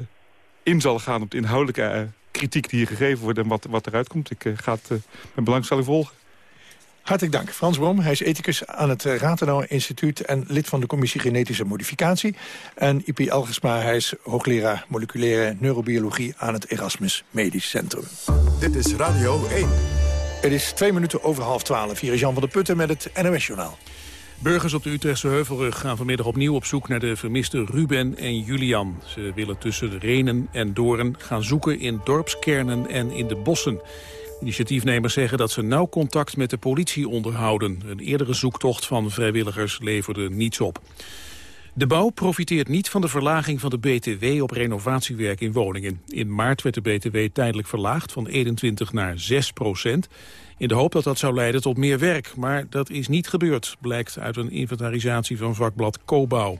in zal gaan op de inhoudelijke kritiek die hier gegeven wordt... en wat, wat eruit komt. Ik ga het met belangstelling volgen.
Hartelijk dank. Frans Brom, hij is ethicus aan het eh, Ratenau Instituut... en lid van de Commissie Genetische Modificatie. En IP Elgersma, hij is hoogleraar moleculaire neurobiologie... aan het Erasmus Medisch Centrum.
Dit is Radio 1.
Het is twee minuten over half twaalf. Hier is Jan van der Putten met het NOS-journaal.
Burgers op de Utrechtse Heuvelrug gaan vanmiddag opnieuw op zoek naar de vermiste Ruben en Julian. Ze willen tussen Renen en Doorn gaan zoeken in dorpskernen en in de bossen. Initiatiefnemers zeggen dat ze nauw contact met de politie onderhouden. Een eerdere zoektocht van vrijwilligers leverde niets op. De bouw profiteert niet van de verlaging van de BTW op renovatiewerk in woningen. In maart werd de BTW tijdelijk verlaagd van 21 naar 6 procent. In de hoop dat dat zou leiden tot meer werk. Maar dat is niet gebeurd, blijkt uit een inventarisatie van vakblad Cobouw.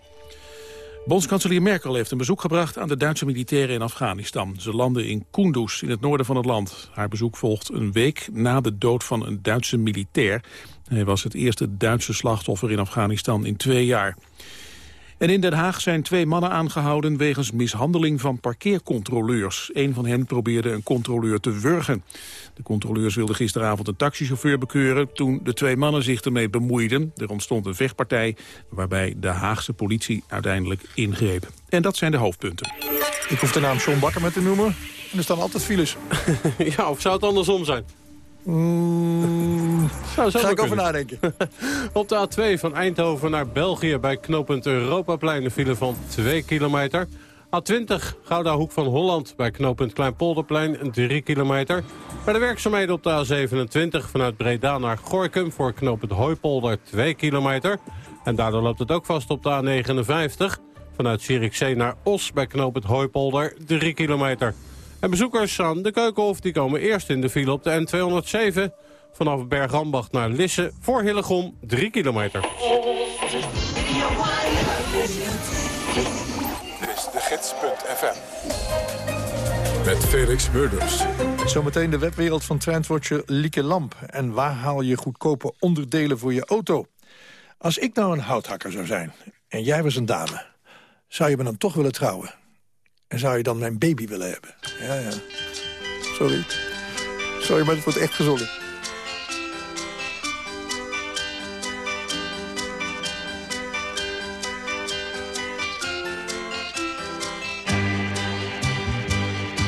Bondskanselier Merkel heeft een bezoek gebracht aan de Duitse militairen in Afghanistan. Ze landen in Kunduz, in het noorden van het land. Haar bezoek volgt een week na de dood van een Duitse militair. Hij was het eerste Duitse slachtoffer in Afghanistan in twee jaar. En in Den Haag zijn twee mannen aangehouden wegens mishandeling van parkeercontroleurs. Een van hen probeerde een controleur te wurgen. De controleurs wilden gisteravond een taxichauffeur bekeuren toen de twee mannen zich ermee bemoeiden. Er ontstond een vechtpartij waarbij de Haagse politie uiteindelijk ingreep. En dat zijn de hoofdpunten.
Ik hoef de naam John Bakker met te noemen. En er staan altijd files.
ja, of zou het andersom zijn?
Mm, ga ik over nadenken.
Op de A2 van Eindhoven naar België bij knooppunt Europaplein een file van 2 kilometer. A20 Gouda Hoek van Holland bij knooppunt Kleinpolderplein 3 kilometer. Bij de werkzaamheden op de A27 vanuit Breda naar Gorkum voor knooppunt Hooipolder 2 kilometer. En daardoor loopt het ook vast op de A59 vanuit Zierikzee naar Os bij knooppunt Hooipolder 3 kilometer. En bezoekers aan de Keukenhof die komen eerst in de file op de N207... vanaf Bergambacht naar Lisse voor Hillegom 3 kilometer.
Dit is de gids.fm. Met Felix Murders.
Zometeen de webwereld van trendwatcher Lieke Lamp. En waar haal je goedkope onderdelen voor je auto? Als ik nou een houthakker zou zijn en jij was een dame... zou je me dan toch willen trouwen? En zou je dan mijn baby willen hebben? Ja, ja. Sorry. Sorry, maar het wordt echt gezongen.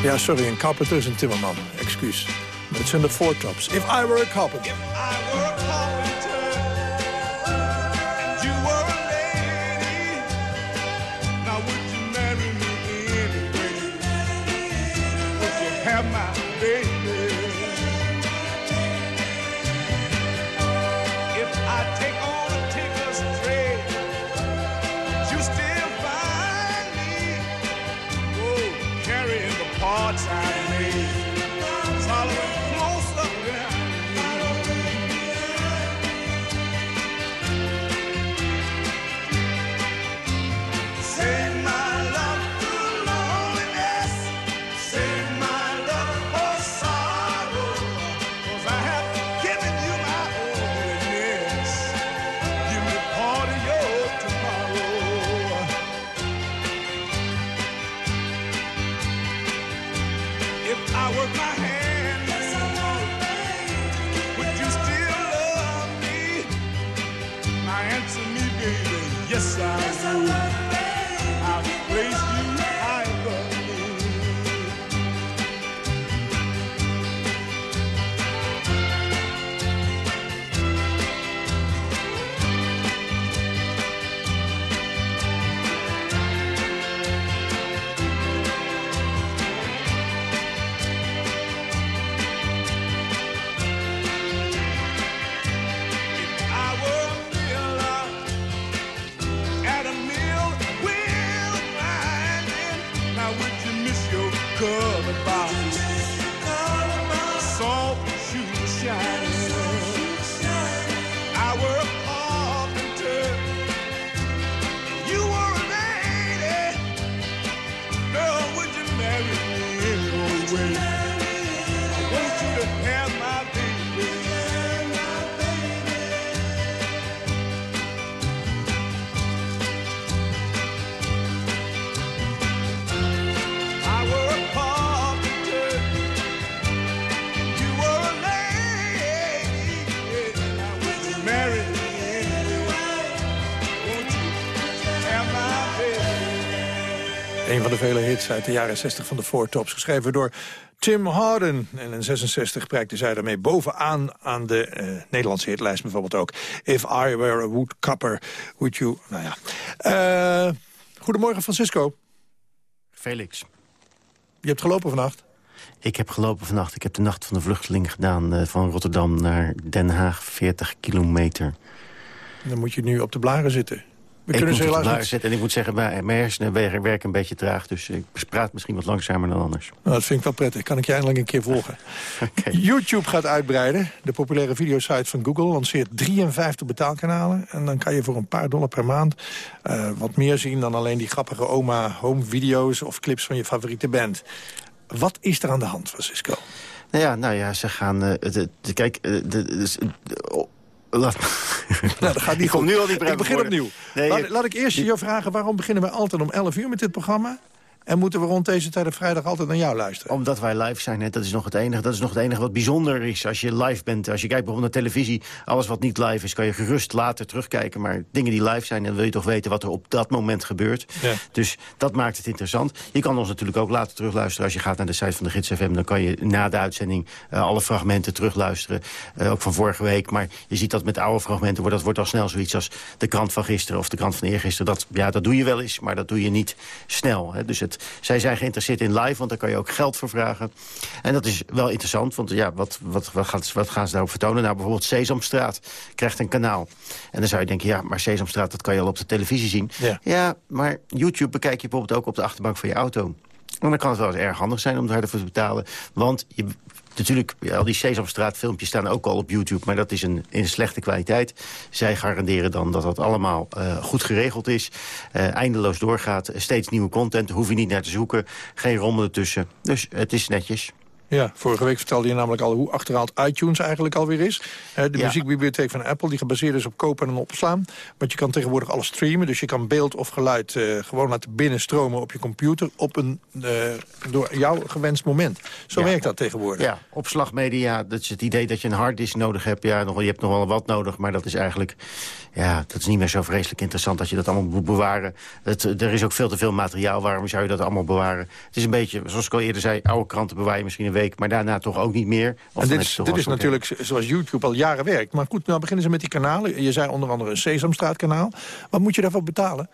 Ja, sorry, een carpenter is een timmerman. Excuus. Maar het zijn de four tops. If I were a carpenter. Van de vele hits uit de jaren 60 van de Four Tops. Geschreven door Tim Harden. En in 66 prijkte zij daarmee bovenaan aan de eh, Nederlandse hitlijst bijvoorbeeld ook. If I were a woodcopper, would you... Nou ja. Eh, goedemorgen Francisco.
Felix.
Je hebt gelopen vannacht?
Ik heb gelopen vannacht. Ik heb de nacht van de vluchteling gedaan eh, van Rotterdam naar Den Haag. 40 kilometer.
Dan moet je nu op de blaren zitten. We
ik
kunnen ze helaas niet...
zitten en ik moet zeggen, mijn mijn hersenen wer- werken een beetje traag. Dus ik praat misschien wat langzamer dan anders.
Nou, dat vind ik wel prettig. Kan ik je eindelijk een keer volgen. YouTube gaat uitbreiden. De populaire videosite van Google lanceert 53 betaalkanalen. En dan kan je voor een paar dollar per maand eh, wat meer zien... dan alleen die grappige oma home video's of clips van je favoriete band. Wat is er aan de hand, Francisco?
Nou ja, nou ja ze gaan... eh, de, de- kijk, eh, de, de- de- oh, laat
Nou, dat gaat niet
Ik kom
goed.
nu al niet
Ik begin
worden.
opnieuw.
Nee,
laat,
je-
laat ik eerst je vragen, waarom beginnen we altijd om 11 uur met dit programma? En moeten we rond deze tijd op vrijdag altijd naar jou luisteren?
Omdat wij live zijn, hè, dat, is nog het enige, dat is nog het enige wat bijzonder is als je live bent. Als je kijkt bijvoorbeeld naar televisie, alles wat niet live is... kan je gerust later terugkijken. Maar dingen die live zijn, dan wil je toch weten wat er op dat moment gebeurt.
Ja.
Dus dat maakt het interessant. Je kan ons natuurlijk ook later terugluisteren. Als je gaat naar de site van de Gids FM, dan kan je na de uitzending... eh, alle fragmenten terugluisteren, eh, ook van vorige week. Maar je ziet dat met oude fragmenten wordt, dat wordt al snel zoiets als... de krant van gisteren of de krant van eergisteren. Dat, ja, dat doe je wel eens, maar dat doe je niet snel. Hè. Dus het, zij zijn geïnteresseerd in live, want daar kan je ook geld voor vragen. En dat is wel interessant, want ja, wat, wat, wat, gaat, wat gaan ze daarop vertonen? Nou, bijvoorbeeld Sesamstraat krijgt een kanaal. En dan zou je denken, ja, maar Sesamstraat, dat kan je al op de televisie zien.
Ja.
maar YouTube bekijk je bijvoorbeeld ook op de achterbank van je auto. En dan kan het wel eens erg handig zijn om daar te betalen. Want je, natuurlijk, al die Sesamstraat filmpjes staan ook al op YouTube... maar dat is een, in slechte kwaliteit. Zij garanderen dan dat dat allemaal eh, goed geregeld is. eh, eindeloos doorgaat, steeds nieuwe content. Hoef je niet naar te zoeken. Geen rommel ertussen. Dus het is netjes.
Ja, vorige week vertelde je namelijk al hoe achterhaald iTunes eigenlijk alweer is. De
Ja.
muziekbibliotheek van Apple, die gebaseerd is op kopen en opslaan. Want je kan tegenwoordig alles streamen, dus je kan beeld of geluid eh, gewoon laten binnenstromen op je computer op een eh, door jou gewenst moment. Zo
Ja.
werkt dat tegenwoordig.
Ja, opslagmedia, dat is het idee dat je een harddisk nodig hebt. Ja, nog, je hebt nog wel wat nodig, maar dat is eigenlijk... Ja, dat is niet meer zo vreselijk interessant dat je dat allemaal moet bewaren. Het, er is ook veel te veel materiaal, waarom zou je dat allemaal bewaren? Het is een beetje, zoals ik al eerder zei, oude kranten bewaar je misschien een week... maar daarna toch ook niet meer.
En dit is, dit is natuurlijk zoals YouTube al jaren werkt. Maar goed, nou beginnen ze met die kanalen. Je zei onder andere een Sesamstraatkanaal. Wat moet je daarvoor betalen?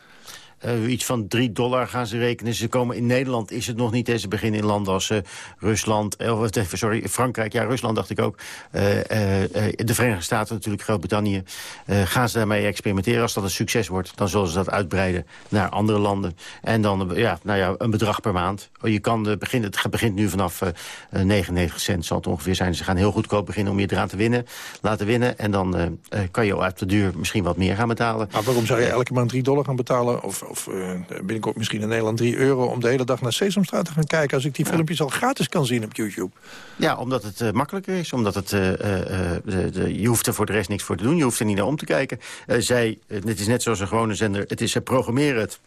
Eh, iets van 3 dollar gaan ze rekenen. Ze komen in Nederland, is het nog niet. hè. Ze beginnen in landen als eh, Rusland, eh, sorry, Frankrijk. Ja, Rusland dacht ik ook. De Verenigde Staten natuurlijk, Groot-Brittannië. Gaan ze daarmee experimenteren. Als dat een succes wordt, dan zullen ze dat uitbreiden naar andere landen. En dan ja, nou ja, een bedrag per maand. Oh, Je kan beginnen, het begint nu vanaf eh, eh, 99 cent zal het ongeveer zijn. Ze gaan heel goedkoop beginnen om je eraan te winnen, laten winnen. En dan kan je op de duur misschien wat meer gaan betalen.
Maar waarom zou je elke maand 3 dollar gaan betalen? Of, of eh, binnenkort misschien in Nederland 3 euro... om de hele dag naar Sesamstraat te gaan kijken... als ik die filmpjes al gratis kan zien op YouTube?
Ja, omdat het eh, makkelijker is. Omdat het, eh, de, de, je hoeft er voor de rest niks voor te doen. Je hoeft er niet naar om te kijken. Zij, het is net zoals een gewone zender. Het is, ze programmeren het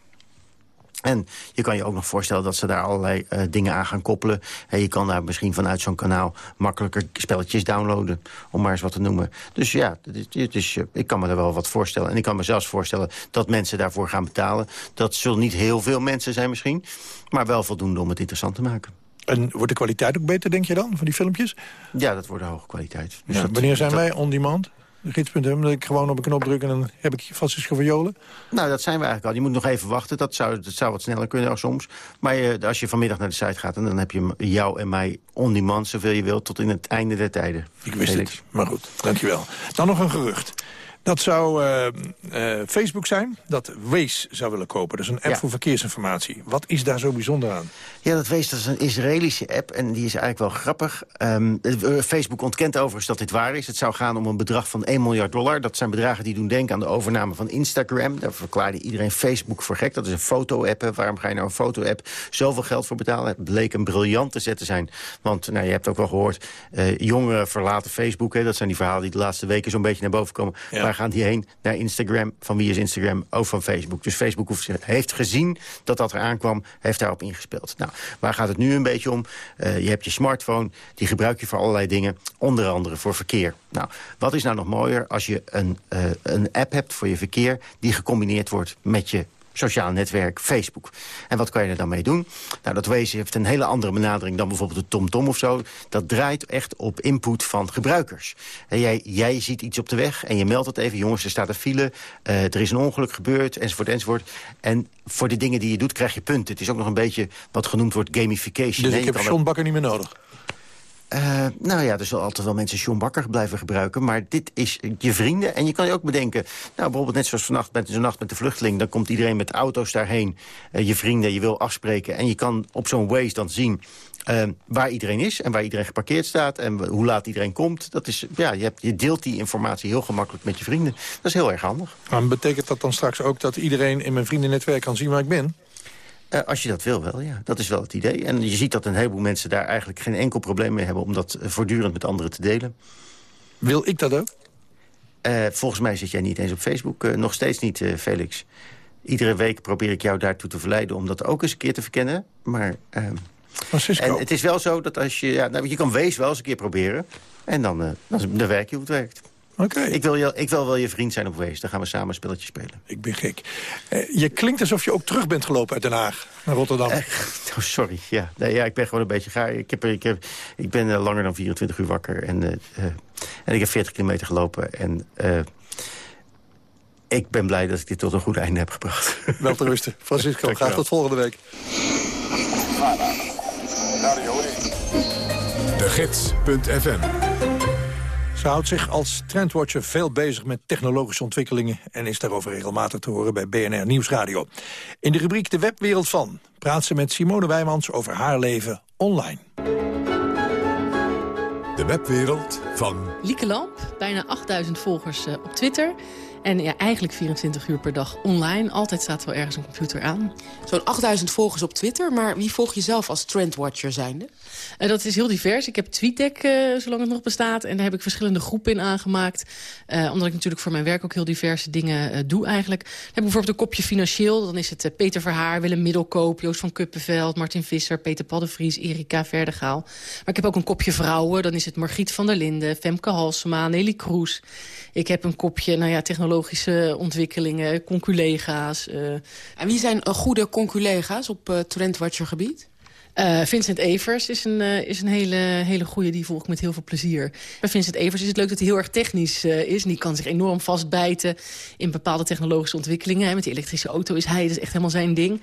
En je kan je ook nog voorstellen dat ze daar allerlei uh, dingen aan gaan koppelen. En je kan daar misschien vanuit zo'n kanaal makkelijker spelletjes downloaden. Om maar eens wat te noemen. Dus ja, het is, uh, ik kan me er wel wat voorstellen. En ik kan me zelfs voorstellen dat mensen daarvoor gaan betalen. Dat zullen niet heel veel mensen zijn misschien. Maar wel voldoende om het interessant te maken.
En wordt de kwaliteit ook beter, denk je dan, van die filmpjes?
Ja, dat wordt een hoge kwaliteit. Dus
ja,
dat,
wanneer zijn
dat,
wij on-demand? gids.nl, dat ik gewoon op een knop druk en dan heb ik Francisco Violen?
Nou, dat zijn we eigenlijk al. Je moet nog even wachten. Dat zou, dat zou wat sneller kunnen soms. Maar je, als je vanmiddag naar de site gaat, en dan heb je jou en mij on-demand zoveel je wilt tot in het einde der tijden.
Ik wist Felix. het, maar goed, dankjewel. Dan nog een gerucht. Dat zou uh, uh, Facebook zijn, dat Waze zou willen kopen. Dat is een app
Ja.
voor verkeersinformatie. Wat is daar zo bijzonder aan?
Ja, dat Waze dat is een Israëlische app en die is eigenlijk wel grappig. Ehm, eh, Facebook ontkent overigens dat dit waar is. Het zou gaan om een bedrag van 1 miljard dollar. Dat zijn bedragen die doen denken aan de overname van Instagram. Daar verklaarde iedereen Facebook voor gek. Dat is een foto-app. Waarom ga je nou een foto-app zoveel geld voor betalen? Het bleek een briljante zet te zijn. Want nou, je hebt ook wel gehoord, eh, jongeren verlaten Facebook. Hè. Dat zijn die verhalen die de laatste weken zo'n beetje naar boven komen.
Ja.
Waar gaan die heen? Naar Instagram. Van wie is Instagram? Ook van Facebook. Dus Facebook heeft gezien dat dat eraan kwam. Heeft daarop ingespeeld. Nou, waar gaat het nu een beetje om? Eh, je hebt je smartphone. Die gebruik je voor allerlei dingen. Onder andere voor verkeer. Nou, wat is nou nog mooier als je een, eh, een app hebt voor je verkeer... die gecombineerd wordt met je sociaal netwerk Facebook. En wat kan je er dan mee doen? Nou, dat Waze heeft een hele andere benadering dan bijvoorbeeld de TomTom of zo. Dat draait echt op input van gebruikers. En jij, jij ziet iets op de weg en je meldt het even. Jongens, er staat een file, eh, er is een ongeluk gebeurd, enzovoort, enzovoort. En voor de dingen die je doet, krijg je punten. Het is ook nog een beetje wat genoemd wordt gamification.
Dus ik heb John Bakker niet meer nodig.
Eh, nou ja, er zullen altijd wel mensen John Bakker blijven gebruiken. Maar dit is je vrienden. En je kan je ook bedenken... Nou, bijvoorbeeld net zoals vannacht met zo'n nacht met de vluchteling... dan komt iedereen met auto's daarheen. eh, je vrienden, je wil afspreken. En je kan op zo'n Waze dan zien... eh, waar iedereen is en waar iedereen geparkeerd staat... en hoe laat iedereen komt. Dat is, ja, je, hebt, je deelt die informatie heel gemakkelijk met je vrienden. Dat is heel erg handig.
Maar betekent dat dan straks ook dat iedereen in mijn vriendennetwerk kan zien waar ik ben?
Eh, als je dat wil, wel, ja. Dat is wel het idee. En je ziet dat een heleboel mensen daar eigenlijk geen enkel probleem mee hebben... om dat eh, voortdurend met anderen te delen.
Wil ik dat ook?
Eh, volgens mij zit jij niet eens op Facebook. Nog steeds niet, Felix. Iedere week probeer ik jou daartoe te verleiden... om dat ook eens een keer te verkennen. Maar ehm,
Francisco.
en het is wel zo dat als je... Ja, nou, je kan wees wel eens een keer proberen. En dan, dan, dan werk je hoe het werkt.
Oké.
Ik, wil je, ik wil wel je vriend zijn op wees. Dan gaan we samen een spelletje spelen.
Ik ben gek. Eh, je klinkt alsof je ook terug bent gelopen uit Den Haag naar Rotterdam.
Oh, sorry, ja. Nee, ja. Ik ben gewoon een beetje gaar. Ik, heb, ik, heb, ik ben eh, langer dan 24 uur wakker. En, eh, eh, en ik heb 40 kilometer gelopen. En eh, ik ben blij dat ik dit tot een goed einde heb gebracht.
Wel te rusten. Francisco, graag tot volgende week.
De Gids.fm
Ze houdt zich als trendwatcher veel bezig met technologische ontwikkelingen... en is daarover regelmatig te horen bij BNR Nieuwsradio. In de rubriek De Webwereld van praat ze met Simone Wijmans over haar leven online.
De webwereld van
Lieke Lamp, bijna 8000 volgers eh, op Twitter. En ja, eigenlijk 24 uur per dag online. Altijd staat wel ergens een computer aan.
Zo'n 8000 volgers op Twitter, maar wie volg je zelf als trendwatcher zijnde?
En dat is heel divers. Ik heb TweetDeck, eh, zolang het nog bestaat. En daar heb ik verschillende groepen in aangemaakt. Eh, omdat ik natuurlijk voor mijn werk ook heel diverse dingen doe eigenlijk. Dan heb ik bijvoorbeeld een kopje financieel. Dan is het Peter Verhaar, Willem Middelkoop, Joost van Kuppenveld... Martin Visser, Peter Paddenvries, Erika Verdegaal. Maar ik heb ook een kopje vrouwen. Dan is het Margriet van der Linden, Femke Halsema, Nelly Kroes. Ik heb een kopje nou ja, technologische ontwikkelingen, conculega's. eh.
En wie zijn eh, goede conculega's op eh, trendwatchergebied?
Eh, Vincent Evers is een, eh, is een hele, hele goede, die volg ik met heel veel plezier. Bij Vincent Evers is het leuk dat hij heel erg technisch eh, is. En die kan zich enorm vastbijten in bepaalde technologische ontwikkelingen. Hè. Met die elektrische auto is hij, dat is echt helemaal zijn ding.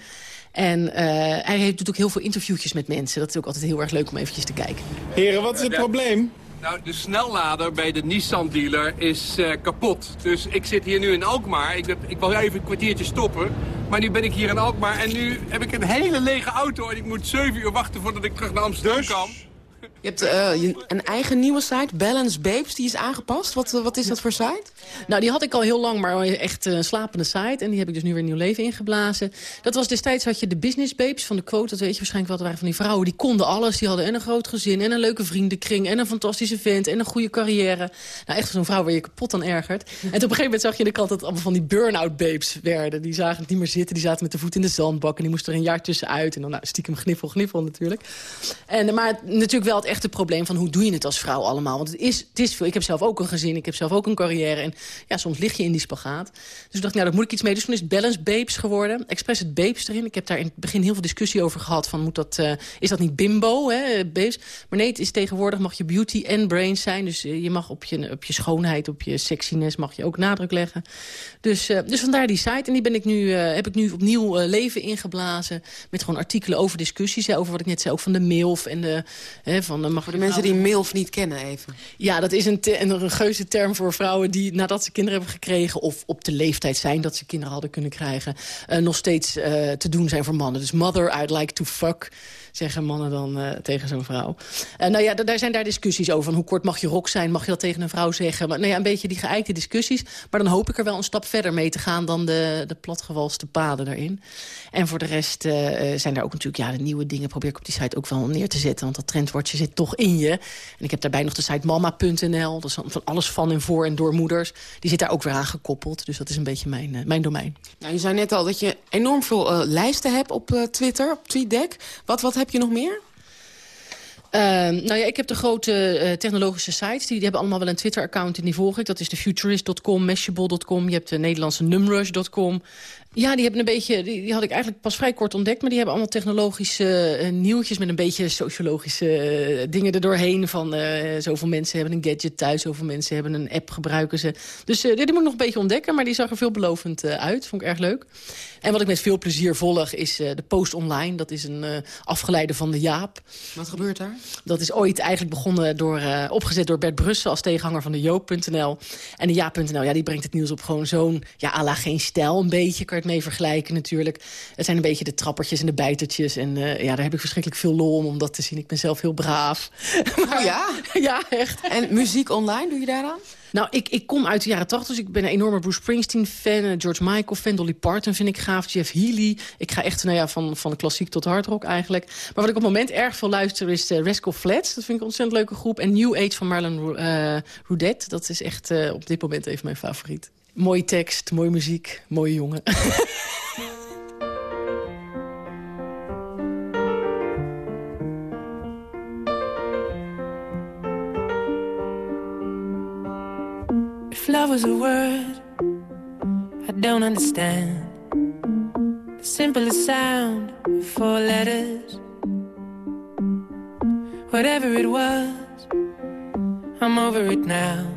En eh, hij heeft, doet ook heel veel interviewtjes met mensen. Dat is ook altijd heel erg leuk om eventjes te kijken.
Heren, wat is het probleem? Nou, de snellader bij de Nissan-dealer is eh, kapot. Dus ik zit hier nu in Alkmaar. Ik, heb, ik wou even een kwartiertje stoppen. Maar nu ben ik hier in Alkmaar en nu heb ik een hele lege auto... en ik moet 7 uur wachten voordat ik terug naar Amsterdam kan.
Je hebt eh, een eigen nieuwe site, Balance Babes, die is aangepast. Wat, eh, wat is dat voor site?
Nou, die had ik al heel lang, maar echt eh, een slapende site. En die heb ik dus nu weer nieuw leven ingeblazen. Dat was destijds had je de business babes van de quote. Dat weet je waarschijnlijk wel. Dat waren van die vrouwen die konden alles. Die hadden en een groot gezin en een leuke vriendenkring... en een fantastische vent en een goede carrière. Nou, echt zo'n vrouw waar je kapot aan ergert. En op een gegeven moment zag je in de krant dat allemaal van die burn-out babes werden. Die zagen het niet meer zitten. Die zaten met de voet in de zandbak. En die moesten er een jaar tussenuit. En dan nou, stiekem gniffel, gniffel natuurlijk. En, maar natuurlijk wel het echte probleem van hoe doe je het als vrouw allemaal. Want het is, het is veel. Ik heb zelf ook een gezin. Ik heb zelf ook een carrière. En ja, soms lig je in die spagaat. Dus ik dacht, nou, daar moet ik iets mee. Dus toen is het Balance Babes geworden. Expres het babes erin. Ik heb daar in het begin heel veel discussie over gehad. Van, moet dat, eh, is dat niet bimbo, hè, babes? Maar nee, het is tegenwoordig mag je beauty en brains zijn. Dus eh, je mag op je, op je schoonheid, op je sexiness... mag je ook nadruk leggen. Dus, eh, dus vandaar die site. En die ben ik nu, heb ik nu opnieuw leven ingeblazen. Met gewoon artikelen over discussies. Over wat ik net zei, ook van de MILF. En de, hè, van, mag
Voor de mensen die MILF niet kennen even.
ja, dat is een, te- een religieuze term voor vrouwen die nadat ze kinderen hebben gekregen... of op de leeftijd zijn dat ze kinderen hadden kunnen krijgen... eh, nog steeds eh, te doen zijn voor mannen. Dus mother, I'd like to fuck, zeggen mannen dan eh, tegen zo'n vrouw. Eh, nou ja, da- daar zijn daar discussies over. Van hoe kort mag je rok zijn? Mag je dat tegen een vrouw zeggen? Maar, nou ja, een beetje die geëikte discussies. Maar dan hoop ik er wel een stap verder mee te gaan... dan de, de platgewalste paden daarin. En voor de rest eh, zijn daar ook natuurlijk ja, de nieuwe dingen... probeer ik op die site ook wel neer te zetten. Want dat trendwoordje zit toch in je. En ik heb daarbij nog de site mama.nl. Dat is van alles van en voor en door moeders. Die zit daar ook weer aan gekoppeld. Dus dat is een beetje mijn, mijn domein.
Nou, je zei net al dat je enorm veel lijsten hebt op Twitter, op TweetDeck. Wat, wat heb je nog meer?
Ehm, nou ja, ik heb de grote eh, technologische sites. Die, die hebben allemaal wel een Twitter-account en die volg ik. Dat is de futurist.com, mashable.com. Je hebt de Nederlandse numrush.com. Ja, die hebben een beetje. Die, die had ik eigenlijk pas vrij kort ontdekt. Maar die hebben allemaal technologische eh, nieuwtjes met een beetje sociologische eh, dingen erdoorheen. Van eh, zoveel mensen hebben een gadget thuis, zoveel mensen hebben een app gebruiken ze. Dus die, die moet ik nog een beetje ontdekken. Maar die zag er veelbelovend uit. Vond ik erg leuk. En wat ik met veel plezier volg is de Post Online. Dat is een afgeleide van de Jaap.
Wat gebeurt daar?
Dat is ooit eigenlijk begonnen door, opgezet door Bert Brussen als tegenhanger van de Joop.nl. En de Ja.nl, ja, die brengt het nieuws op gewoon zo'n, ja, à la geen stijl een beetje. Kan het mee vergelijken natuurlijk. Het zijn een beetje de trappertjes en de bijtertjes. En eh, ja, daar heb ik verschrikkelijk veel lol om, om dat te zien. Ik ben zelf heel braaf.
Oh ja?
ja, echt.
En muziek online, doe je daaraan?
Nou, ik, ik kom uit de jaren 80, dus ik ben een enorme Bruce Springsteen-fan. eh, George Michael-fan, Dolly Parton vind ik gaaf. Jeff Healey. Ik ga echt nou ja, van, van de klassiek tot hardrock eigenlijk. Maar wat ik op het moment erg veel luister is de Rascal Flats. Dat vind ik een ontzettend leuke groep. En New Age van Marlon Roudet. Dat is echt op dit moment even mijn favoriet. Mooie tekst, mooie muziek, mooie jongen.
If love was a word I don't understand, the simplest sound, four letters. Whatever it was, I'm over it now.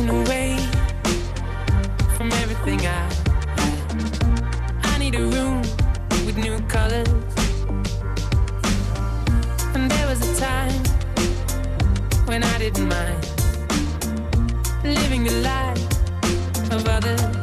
walking away from everything I had. I need a room with new colors. And there was a time when I didn't mind living the life of others.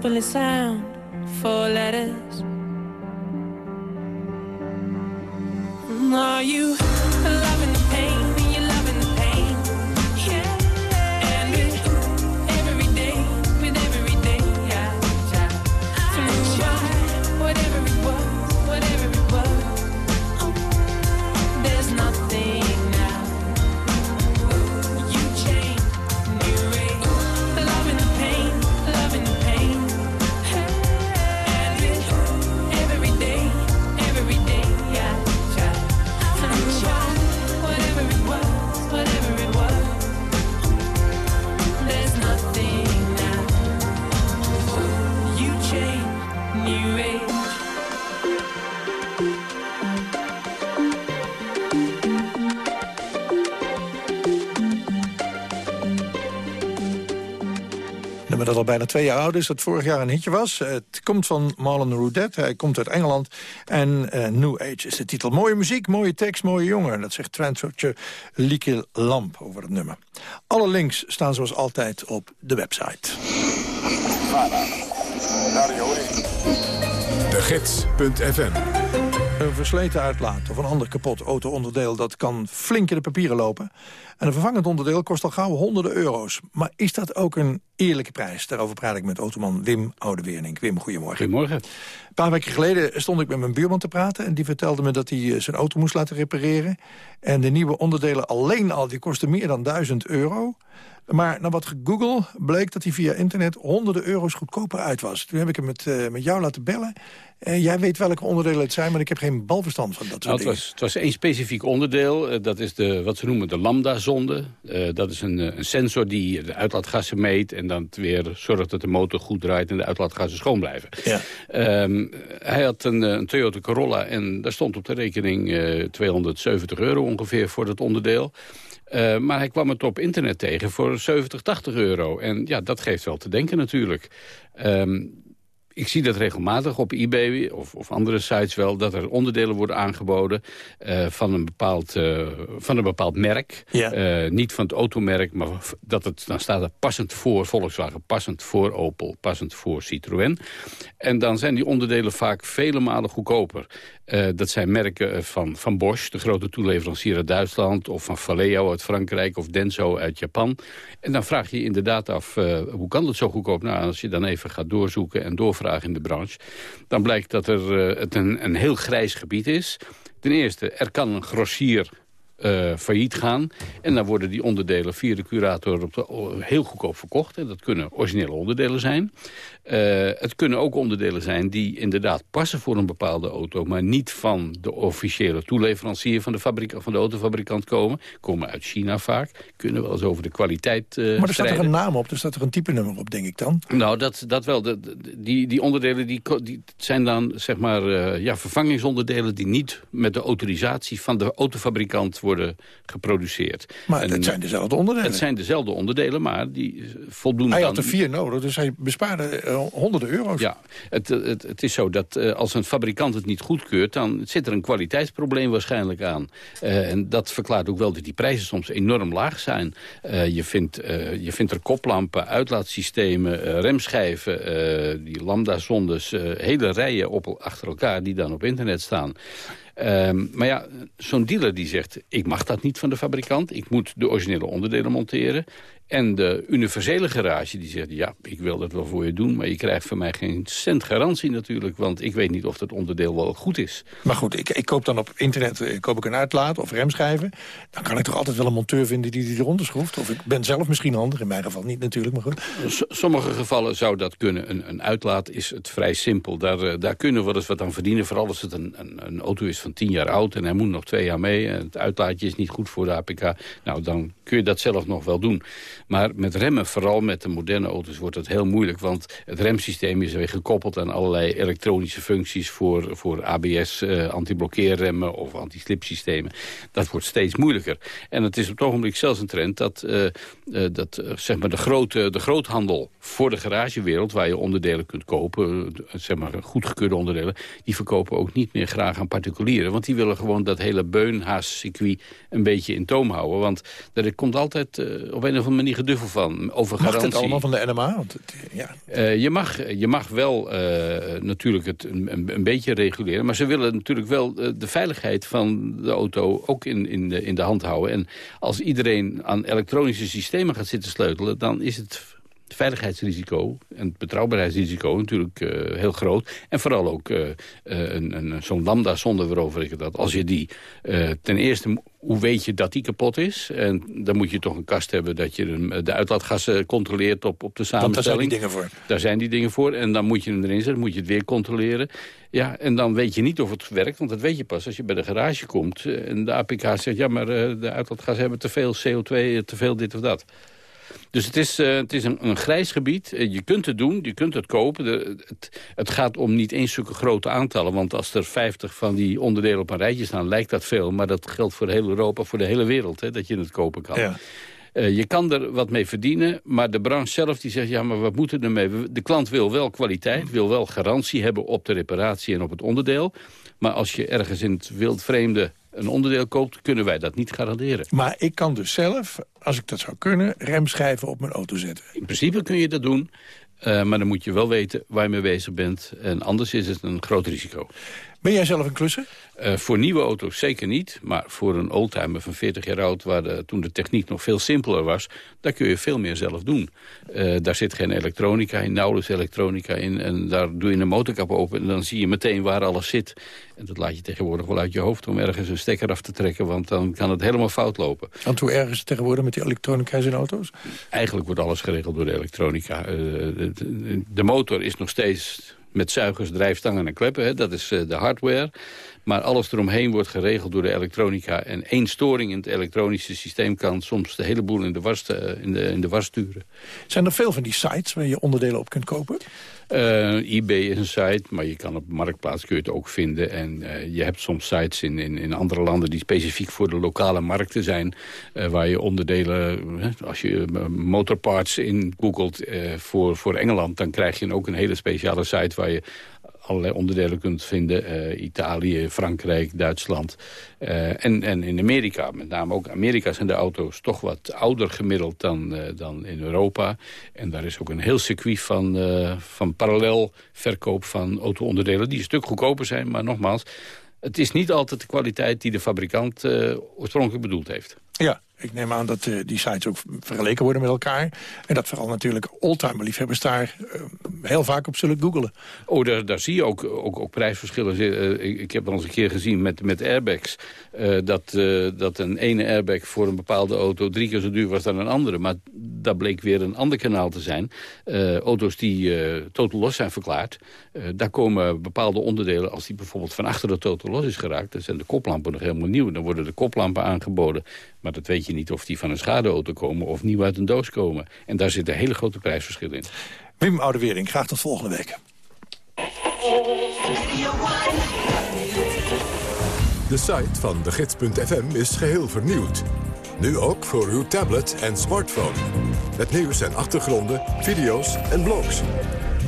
Simplest sound, four letters.
Dat al bijna twee jaar oud is, dat vorig jaar een hitje was. Het komt van Marlon Roudette, hij komt uit Engeland. En eh, New Age is de titel. Mooie muziek, mooie tekst, mooie jongen. Dat zegt trendsearcher Lieke Lamp over het nummer. Alle links staan zoals altijd op de website.
De Gids.fm
Een versleten uitlaat of een ander kapot auto-onderdeel... dat kan flink in de papieren lopen. En een vervangend onderdeel kost al gauw honderden euro's. Maar is dat ook een eerlijke prijs? Daarover praat ik met automan Wim Oudeweernink. Wim, goedemorgen.
Goedemorgen.
Een paar weken geleden stond ik met mijn buurman te praten... en die vertelde me dat hij eh, zijn auto moest laten repareren. En de nieuwe onderdelen alleen al, die kosten meer dan 1000 euro... Maar na wat gegoogle bleek dat hij via internet honderden euro's goedkoper uit was. Toen heb ik hem met, eh, met jou laten bellen. En jij weet welke onderdelen het zijn, maar ik heb geen balverstand van dat soort
Nou, het,
dingen.
was, het was één specifiek onderdeel. eh, dat is de, wat ze noemen de lambda-zonde. Eh, dat is een, een sensor die de uitlaatgassen meet... en dan weer zorgt dat de motor goed draait en de uitlaatgassen schoon blijven.
Ja.
Ehm, hij had een, een Toyota Corolla en daar stond op de rekening eh 270 euro ongeveer voor dat onderdeel. Eh, maar hij kwam het op internet tegen voor 70, 80 euro. En ja, dat geeft wel te denken natuurlijk. Ehm, ik zie dat regelmatig op eBay of, of andere sites wel... dat er onderdelen worden aangeboden eh, van, een bepaald, eh, van een bepaald merk.
Ja.
Niet van het automerk, maar dat het, dan staat er passend voor Volkswagen... passend voor Opel, passend voor Citroën. En dan zijn die onderdelen vaak vele malen goedkoper. Eh, dat zijn merken eh, van, van Bosch, de grote toeleverancier uit Duitsland... of van Valeo uit Frankrijk of Denso uit Japan. En dan vraag je inderdaad af, eh, hoe kan dat zo goedkoop? Nou, als je dan even gaat doorzoeken en doorvragen in de branche... dan blijkt dat er, het een, een heel grijs gebied is. Ten eerste, er kan een grossier eh, failliet gaan. En dan worden die onderdelen via de curator op de, heel goedkoop verkocht. En dat kunnen originele onderdelen zijn. Eh, het kunnen ook onderdelen zijn die inderdaad passen voor een bepaalde auto... maar niet van de officiële toeleverancier van de, fabrika- van de autofabrikant komen. Komen uit China vaak. Kunnen wel eens over de kwaliteit eh
maar er staat er een naam op, er staat er een type nummer op, denk ik dan.
Nou, dat, dat wel. De, die, die onderdelen die, die zijn dan zeg maar, ja, vervangingsonderdelen... die niet met de autorisatie van de autofabrikant worden geproduceerd.
Maar
En,
het zijn dezelfde onderdelen.
Het zijn dezelfde onderdelen, maar die eh, voldoen
Hij
dan...
had er vier nodig, dus hij bespaarde eh, honderden euro's.
Ja, het, het, het is zo dat eh, als een fabrikant het niet goedkeurt... dan zit er een kwaliteitsprobleem waarschijnlijk aan. Eh, en dat verklaart ook wel dat die prijzen soms enorm laag zijn. Eh, je, vindt, eh, je vindt er koplampen, uitlaatsystemen, eh, remschijven... eh, die lambda-zondes, eh, hele rijen op, achter elkaar die dan op internet staan... Ehm, maar ja, zo'n dealer die zegt... ik mag dat niet van de fabrikant, ik moet de originele onderdelen monteren. En de universele garage die zegt... ja, ik wil dat wel voor je doen... maar je krijgt van mij geen cent garantie natuurlijk... want ik weet niet of dat onderdeel wel goed is.
Maar goed, ik, ik koop dan op internet eh, koop ik een uitlaat of remschijven. Dan kan ik toch altijd wel een monteur vinden die die eronder schroeft. Of ik ben zelf misschien handig, in mijn geval niet natuurlijk, maar goed.
S- sommige gevallen zou dat kunnen. Een, een uitlaat is het vrij simpel. Daar, eh, daar kunnen we eens wat aan verdienen. Vooral als het een, een, een auto is van 10 jaar oud en hij moet nog twee jaar mee. En het uitlaatje is niet goed voor de APK. Nou, dan kun je dat zelf nog wel doen. Maar met remmen, vooral met de moderne auto's, wordt het heel moeilijk. Want het remsysteem is weer gekoppeld aan allerlei elektronische functies... voor, voor ABS, eh, antiblokkeerremmen of anti-slipsystemen. Dat wordt steeds moeilijker. En het is op het ogenblik zelfs een trend dat, eh, eh, dat eh, zeg maar de, grote, de groothandel voor de garagewereld... waar je onderdelen kunt kopen, eh, zeg maar goedgekeurde onderdelen... die verkopen ook niet meer graag aan particulieren. Want die willen gewoon dat hele beunhaas-circuit een beetje in toom houden. Want er komt altijd eh, op een of andere manier geduffel van. Over
Mag
garantie.
het allemaal van de NMA? Want het, ja.
Eh, je, mag, je mag wel eh, natuurlijk het een, een, een beetje reguleren. Maar ze willen natuurlijk wel eh, de veiligheid van de auto ook in, in, de, in de hand houden. En als iedereen aan elektronische systemen gaat zitten sleutelen... dan is het veiligheidsrisico en het betrouwbaarheidsrisico natuurlijk eh, heel groot. En vooral ook eh, eh, een, een, zo'n lambda-zonde waarover ik het had. Als je die ten eerste, hoe weet je dat die kapot is? En dan moet je toch een kast hebben dat je hem, de uitlaatgassen controleert op, op de
Want daar zijn die
samenstelling.
dingen voor.
Daar zijn die dingen voor. En dan moet je hem erin zetten, moet je het weer controleren. Ja, en dan weet je niet of het werkt, want dat weet je pas als je bij de garage komt. En de APK zegt, ja, maar de uitlaatgassen hebben te veel CO2, eh, te veel dit of dat. Dus het is, eh, het is een, een grijs gebied. Eh, je kunt het doen, je kunt het kopen. De, het, het gaat om niet eens zulke grote aantallen. Want als er 50 van die onderdelen op een rijtje staan, lijkt dat veel. Maar dat geldt voor heel Europa, voor de hele wereld, hè, dat je het kopen kan.
Ja.
Eh, je kan er wat mee verdienen, maar de branche zelf die zegt... ja, maar wat moeten we ermee? De klant wil wel kwaliteit, wil wel garantie hebben op de reparatie en op het onderdeel. Maar als je ergens in het wildvreemde een onderdeel koopt... kunnen wij dat niet garanderen.
Maar ik kan dus zelf, als ik dat zou kunnen, remschijven op mijn auto zetten.
In principe kun je dat doen, eh, maar dan moet je wel weten waar je mee bezig bent. En anders is het een groot risico.
Ben jij zelf een klusser?
Eh, voor nieuwe auto's zeker niet. Maar voor een oldtimer van 40 jaar oud... waar de, toen de techniek nog veel simpeler was... daar kun je veel meer zelf doen. Eh, daar zit geen elektronica in, nauwelijks elektronica in. En daar doe je een motorkap open en dan zie je meteen waar alles zit. En dat laat je tegenwoordig wel uit je hoofd... om ergens een stekker af te trekken, want dan kan het helemaal fout lopen.
Want hoe erg is het tegenwoordig met die elektronica's in auto's?
Eigenlijk wordt alles geregeld door de elektronica. Eh, de motor is nog steeds met zuigers, drijfstangen en kleppen. Hè. Dat is eh, de hardware. Maar alles eromheen wordt geregeld door de elektronica. En één storing in het elektronische systeem kan soms de hele boel in de was, eh, in de, in de was sturen.
Zijn er veel van die sites waar je onderdelen op kunt kopen?
Eh, eBay is een site, maar je kan op Marktplaats kun je het ook vinden. En eh, je hebt soms sites in, in, in andere landen die specifiek voor de lokale markten zijn. eh, waar je onderdelen, als je motorparts in googelt voor, voor Engeland... dan krijg je ook een hele speciale site waar je allerlei onderdelen kunt vinden. eh, Italië, Frankrijk, Duitsland. Eh, en, en in Amerika, met name ook Amerika zijn de auto's toch wat ouder gemiddeld dan, eh, dan in Europa. En daar is ook een heel circuit van, van parallel verkoop van auto-onderdelen... die een stuk goedkoper zijn, maar nogmaals... het is niet altijd de kwaliteit die de fabrikant oorspronkelijk bedoeld heeft.
Ja, ik neem aan dat eh, die sites ook vergeleken worden met elkaar. En dat vooral natuurlijk oldtimer-liefhebbers daar eh, heel vaak op zullen googelen.
Oh, daar, daar zie je ook, ook, ook prijsverschillen. Eh, ik, ik heb al eens een keer gezien met, met airbags... dat, dat een ene airbag voor een bepaalde auto drie keer zo duur was dan een andere. Maar dat bleek weer een ander kanaal te zijn. Auto's die totaal los zijn verklaard... eh, daar komen bepaalde onderdelen... als die bijvoorbeeld van achter de totaal los is geraakt... dan zijn de koplampen nog helemaal nieuw. Dan worden de koplampen aangeboden. Maar dat weet je niet of die van een schadeauto komen... of nieuw uit een doos komen. En daar zit een hele grote prijsverschil in.
Wim Oudewering, graag tot volgende week.
De site van de gids.fm is geheel vernieuwd. Nu ook voor uw tablet en smartphone. Het nieuws en achtergronden, video's en blogs.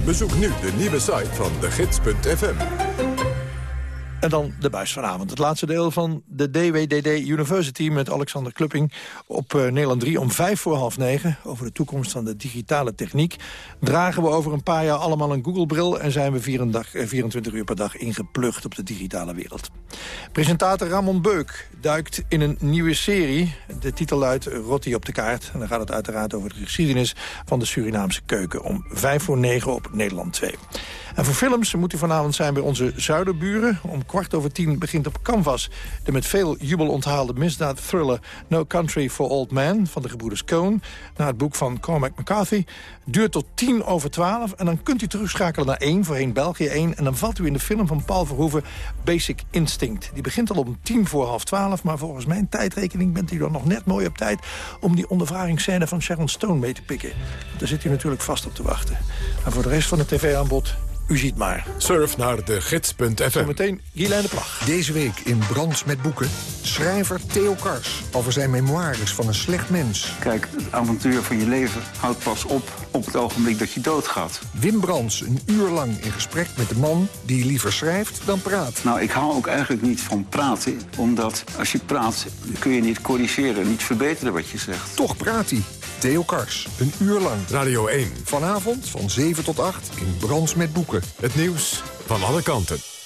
Bezoek nu de nieuwe site van de gids.fm.
En dan de buis vanavond. Het laatste deel van de DWDD University met Alexander Klupping op eh, Nederland 3 om vijf voor half negen. Over de toekomst van de digitale techniek. Dragen we over een paar jaar allemaal een Google-bril... en zijn we 24, eh, 24 uur per dag ingeplucht op de digitale wereld. Presentator Ramon Beuk duikt in een nieuwe serie. De titel luidt Rotti op de kaart. En dan gaat het uiteraard over de geschiedenis van de Surinaamse keuken... om vijf voor negen op Nederland 2. En voor films moet u vanavond zijn bij onze zuiderburen. Om kwart over tien begint op Canvas de met veel jubel onthaalde misdaad-thriller No Country for Old Men van de gebroeders Coen. Naar het boek van Cormac McCarthy. Duurt tot tien over twaalf en dan kunt u terugschakelen naar één, voorheen België 1. En dan valt u in de film van Paul Verhoeven Basic Instinct. Die begint al om tien voor half twaalf, maar volgens mijn tijdrekening bent u dan nog net mooi op tijd om die ondervragingsscène van Sharon Stone mee te pikken. Daar zit u natuurlijk vast op te wachten. En voor de rest van het tv-aanbod U ziet maar.
Surf naar de gids.fm.
Meteen Guylaine de Plag.
Deze week in Brands met Boeken. Schrijver Theo Kars over zijn memoires van een slecht mens.
Kijk, het avontuur van je leven houdt pas op op het ogenblik dat je doodgaat.
Wim Brands een uur lang in gesprek met de man die liever schrijft dan praat.
Nou, ik hou ook eigenlijk niet van praten, omdat als je praat kun je niet corrigeren, niet verbeteren wat je zegt.
Toch praat hij. Theo Kars, een uur lang.
Radio 1.
Vanavond van 7 tot 8 in Brands met Boeken.
Het nieuws van alle kanten.